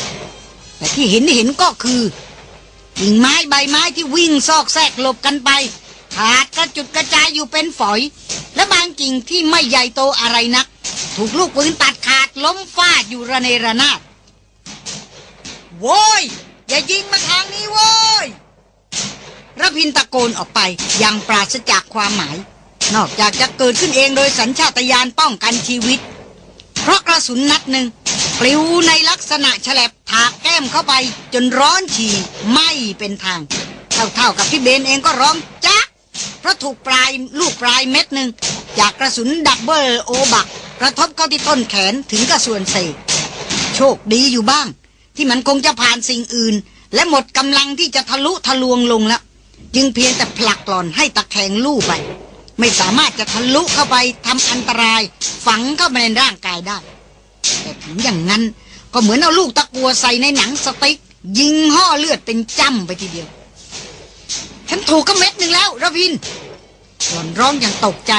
แต่ที่เห็นเห็นก็คือกิ่งไม้ใบไม้ที่วิ่งซอกแซกหลบกันไปขาดกระจุดกระจายอยู่เป็นฝอย และบางกิ่งที่ไม่ใหญ่โตอะไรนัก ถูกลูกปืนตัดขาดล้มฟาดอยู่ระเนระนาดโว้ย อย่ายิงมาทางนี้โว้ยระพินตะโกนออกไปอย่างปราศจากความหมาย นอกจากจะเกิดขึ้นเองโดยสัญชาตญาณป้องกันชีวิต เพราะกระสุนนัดหนึ่งปลิวในลักษณะฉลบถากแก้มเข้าไป จนร้อนฉี่ไม่เป็นทาง เท่าๆกับที่เบนเองก็ร้องจักเพราะถูกปลายลูกปลายเม็ดหนึ่งจากกระสุนดับเบิลโอบัก กระทบเข้าที่ต้นแขนถึงกระส่วนเศษโชคดีอยู่บ้าง ที่มันคงจะผ่านสิ่งอื่น และหมดกำลังที่จะทะลุทะลวงลงแล้ว จึงเพียงแต่ผลักหล่อนให้ตะแคงลู่ไป ไม่สามารถจะทะลุเข้าไปทำอันตราย ฝังเข้าไปในร่างกายได้ แต่ถึงอย่างนั้นก็เหมือนเอาลูกตะกัวใส่ในหนังสติ๊ก ยิงห่อเลือดเป็นจ้ำไปทีเดียว ฉันถูกก็เม็ดหนึ่งแล้วระพินหล่อนร้องอย่างตกใจ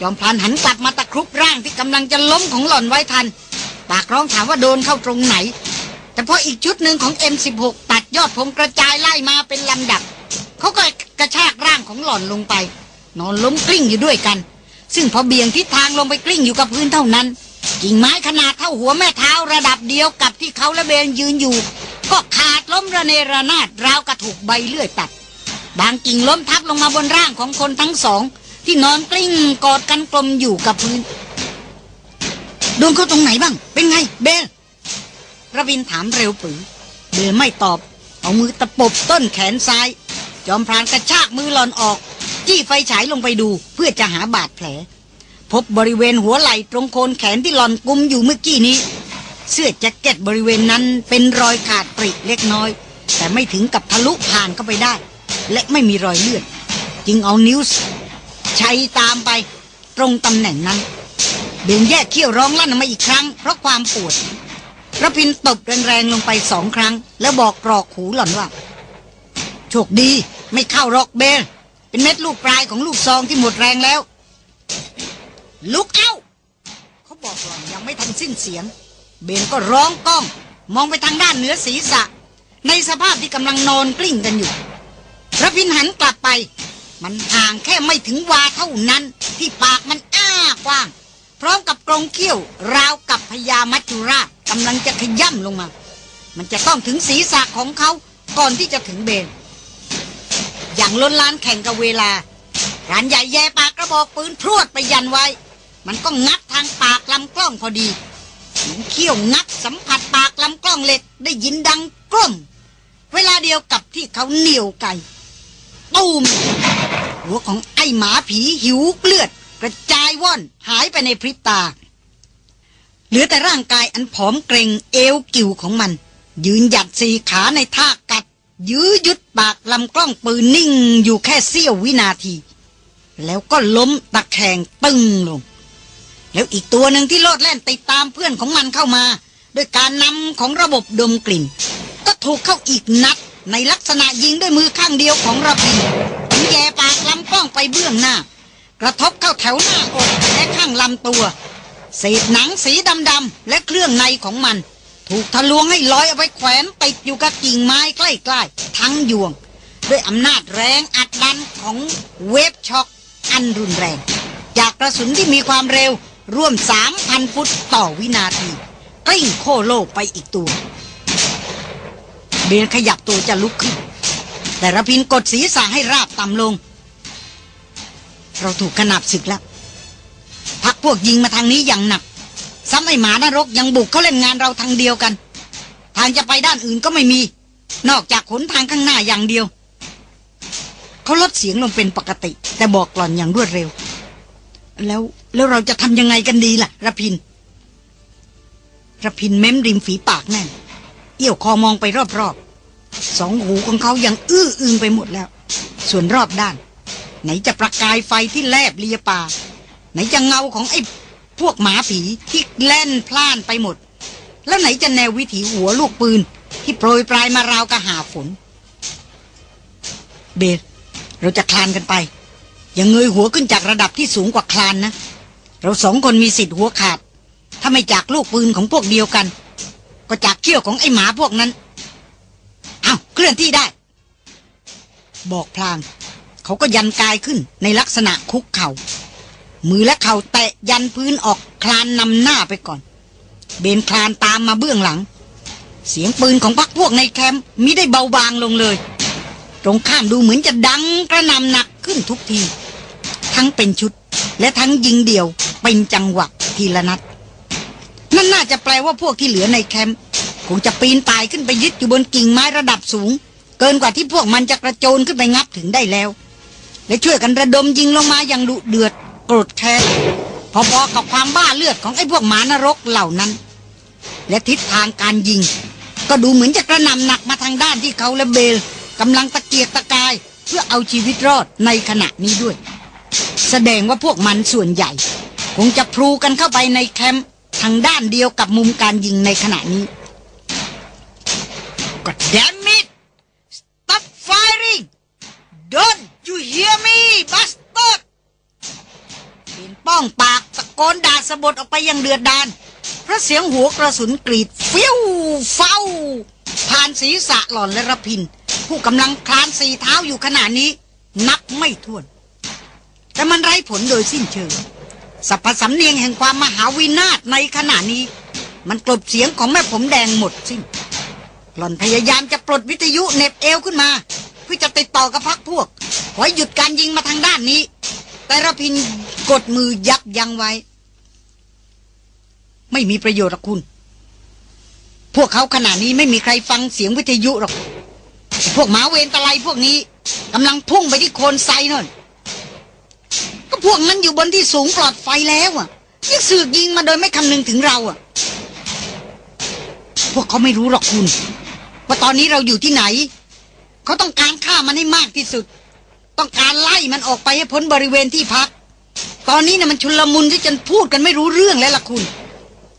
ยอมพลันหันกลับมาตะครุบร่างที่กำลังจะล้มของหล่อนไว้ทัน ปากร้องถามว่าโดนเข้าตรงไหน แต่พออีกชุดหนึ่งของ M16 ตัดยอดผมกระจายไล่มาเป็นลำดับ เขาก็กระชากร่างของหล่อนลงไป นอนล้มกลิ้งอยู่ด้วยกัน ซึ่งพอเบี่ยงทิศทางลงไปกลิ้งอยู่กับพื้นเท่านั้น กิ่งไม้ขนาดเท่าหัวแม่เท้าระดับเดียวกับที่เขาและเบนยืนอยู่ ก็ขาดล้มระเนระนาดราวกระถูกใบเลื่อยตัด บางกิ่งล้มทับลงมาบนร่างของคนทั้งสอง ที่นอนกลิ้งกอดกันกลมอยู่กับพื้นโดนเขาตรงไหนบ้าง เป็นไงเบลระวินถามเร็วปือเบลไม่ตอบ เอามือตะปบต้นแขนซ้าย จอมพรานกระชากมือหลอนออก จี้ไฟฉายลงไปดูเพื่อจะหาบาดแผล พบบริเวณหัวไหล่ตรงโคนแขนที่หลอนกุมอยู่เมื่อกี้นี้ เสื้อแจ็คเก็ตบริเวณนั้นเป็นรอยขาดปริเล็กน้อย แต่ไม่ถึงกับทะลุผ่านเข้าไปได้ และไม่มีรอยเลือด จึงเอานิ้วใช้ตามไปตรงตำแหน่งนั้น เบนแยกเขี้ยวร้องลั่นออกมาอีกครั้ง เพราะความปวดระพินตบแรงๆลงไปสองครั้ง แล้วบอกกรอกหูหล่อนว่าโชคดีไม่เข้ารอกเบล เป็นเม็ดลูกปลายของลูกซองที่หมดแรงแล้ว ลุกเอ้า เขาบอกหล่อนยังไม่ทันสิ้นเสียง เบนก็ร้องก้อง มองไปทางด้านเหนือศีรษะ ในสภาพที่กำลังนอนกลิ้งกันอยู่พระพินหันกลับไป มันห่างแค่ไม่ถึงวาเท่านั้น ที่ปากมันอ้ากว้าง พร้อมกับกรงเขี้ยว ราวกับพญามัจจุราชกำลังจะขย่ำลงมา มันจะต้องถึงศีรษะของเขาก่อนที่จะถึงเบน อย่างล้นล้านแข่งกับเวลาร้านใหญ่แย่ปากกระบอกปืนพรวดไปยันไว้ มันก็งัดทางปากลำกล้องพอดีเสียงเขี้ยวงัดสัมผัสปากลำกล้องเหล็กได้ยินดังกล้มเวลาเดียวกับที่เขาเหนี่ยวไก่ตูมหัวของไอ้หมาผีหิวเลือด กระจายว่อนหายไปในพริบตา เหลือแต่ร่างกายอันผอมเกรงเอวกิ่วของมัน ยืนหยัดสี่ขาในท่า ยื้อยุดปากลำกล้องปืนนิ่งอยู่แค่เสี้ยววินาที แล้วก็ล้มตะแคงตึงลง แล้วอีกตัวหนึ่งที่โลดแล่นติดตามเพื่อนของมันเข้ามา ด้วยการนำของระบบดมกลิ่น ก็ถูกเข้าอีกนัดในลักษณะยิงด้วยมือข้างเดียวของระพินถึงแย่ปากลำกล้องไปเบื้องหน้า กระทบเข้าแถวหน้าอกและข้างลำตัวเศษหนังสีดำๆและเครื่องในของมัน ถูกทะลวงให้ลอยเอาไปแขวนติดอยู่กับกิ่งไม้ใกล้ๆ ทั้งยวง ด้วยอำนาจแรงอัดดันของเวฟช็อคอันรุนแรง จากกระสุนที่มีความเร็วร่วม 3,000 ฟุตต่อวินาทีกลิ้งโคโลไปอีกตัวเบนขยับตัวจะลุกขึ้น แต่ระพินกดศีรษะให้ราบต่ำลง เราถูกขนาบศึกแล้ว พักพวกยิงมาทางนี้อย่างหนัก ซ้ำไอหมานรกยังบุกเขาเล่นงานเราทางเดียวกัน ทางจะไปด้านอื่นก็ไม่มี นอกจากขนทางข้างหน้าอย่างเดียว เขาลดเสียงลงเป็นปกติ แต่บอกกล่อนอย่างรวดเร็ว แล้วแล้วเราจะทำยังไงกันดีล่ะระพินระพินเม้มริมฝีปากแน่น เอี่ยวคอมองไปรอบๆสองหูของเขายังอื้ออึงไปหมดแล้ว ส่วนรอบด้าน ไหนจะประกายไฟที่แลบเลียป่า ไหนจะเงาของไอ้ พวกหมาผีที่แล่นพล่านไปหมด แล้วไหนจะแนววิถีหัวลูกปืน ที่โปรยปลายมาราวกระหาฝน เบสเราจะคลานกันไป อย่าเงยหัวขึ้นจากระดับที่สูงกว่าคลานนะ เราสองคนมีสิทธิ์หัวขาด ถ้าไม่จากลูกปืนของพวกเดียวกัน ก็จากเขี้ยวของไอ้หมาพวกนั้นเอาวเคลื่อนที่ได้ บอกพลางเขาก็ยันกายขึ้นในลักษณะคุกเขา่า มือและเข่าแตะยันพื้นออกคลานนำหน้าไปก่อน เบนคลานตามมาเบื้องหลัง เสียงปืนของพักพวกในแคมป์มิได้เบาบางลงเลย ตรงข้ามดูเหมือนจะดังกระนำหนักขึ้นทุกที ทั้งเป็นชุดและทั้งยิงเดี่ยวเป็นจังหวะทีละนัด นั่นน่าจะแปลว่าพวกที่เหลือในแคมป์คงจะปีนป่ายขึ้นไปยึดอยู่บนกิ่งไม้ระดับสูง เกินกว่าที่พวกมันจะกระโจนขึ้นไปงับถึงได้แล้ว และช่วยกันระดมยิงลงมาอย่างดุเดือด กรธแค้นพอๆกับความบ้าเลือดของไอ้พวกหมานรกเหล่านั้น และทิศทางการยิง ก็ดูเหมือนจะกระนำหนักมาทางด้านที่เขาและเบลกำลังตะเกียกตะกายเพื่อเอาชีวิตรอดในขณะนี้ด้วย แสดงว่าพวกมันส่วนใหญ่ คงจะพลูกันเข้าไปในแคมป์ทางด้านเดียวกับมุมการยิงในขณะนี้ God damn it stop firing don't you hear me b a ป้องปากตะโกนด่าสะบดออกไปอยังเดือดดานเพราะเสียงหัวกระสุนกรีดฟิวเฝ้า ผ่านศีรษะหล่อนและระพิน ผู้กำลังคลานสีเท้าอยู่ขณะนี้ นับไม่ถ้วน แต่มันไร้ผลโดยสิ้นเชิงสัพพสำเนียงแห่งความมหาวินาศในขณะนี้ มันกลบเสียงของแม่ผมแดงหมดสิ้นหล่อนพยายามจะปลดวิทยุเน็บเอวขึ้นมา เพื่อจะติดต่อกับพักพวกขอหยุดการยิงมาทางด้านนี้ แต่ระพินกดมือยับยั้งไว้ ไม่มีประโยชน์หรอกคุณ พวกเขาขณะนี้ไม่มีใครฟังเสียงวิทยุหรอก พวกหมาเวรตะไลพวกนี้กำลังพุ่งไปที่โคนไซนั่นก็พวกนั้นอยู่บนที่สูงปลอดไฟแล้วอะยังสือยิงมาโดยไม่คำนึงถึงเราอะ พวกเขาไม่รู้หรอกคุณ ว่าตอนนี้เราอยู่ที่ไหน เขาต้องการฆ่ามันให้มากที่สุด ต้องการไล่มันออกไปให้พ้นบริเวณที่พัก ตอนนี้นะ่ะมันชุลมุนที่จนพูดกันไม่รู้เรื่องแล้วล่ะคุณ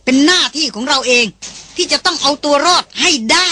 เป็นหน้าที่ของเราเองที่จะต้องเอาตัวรอดให้ได้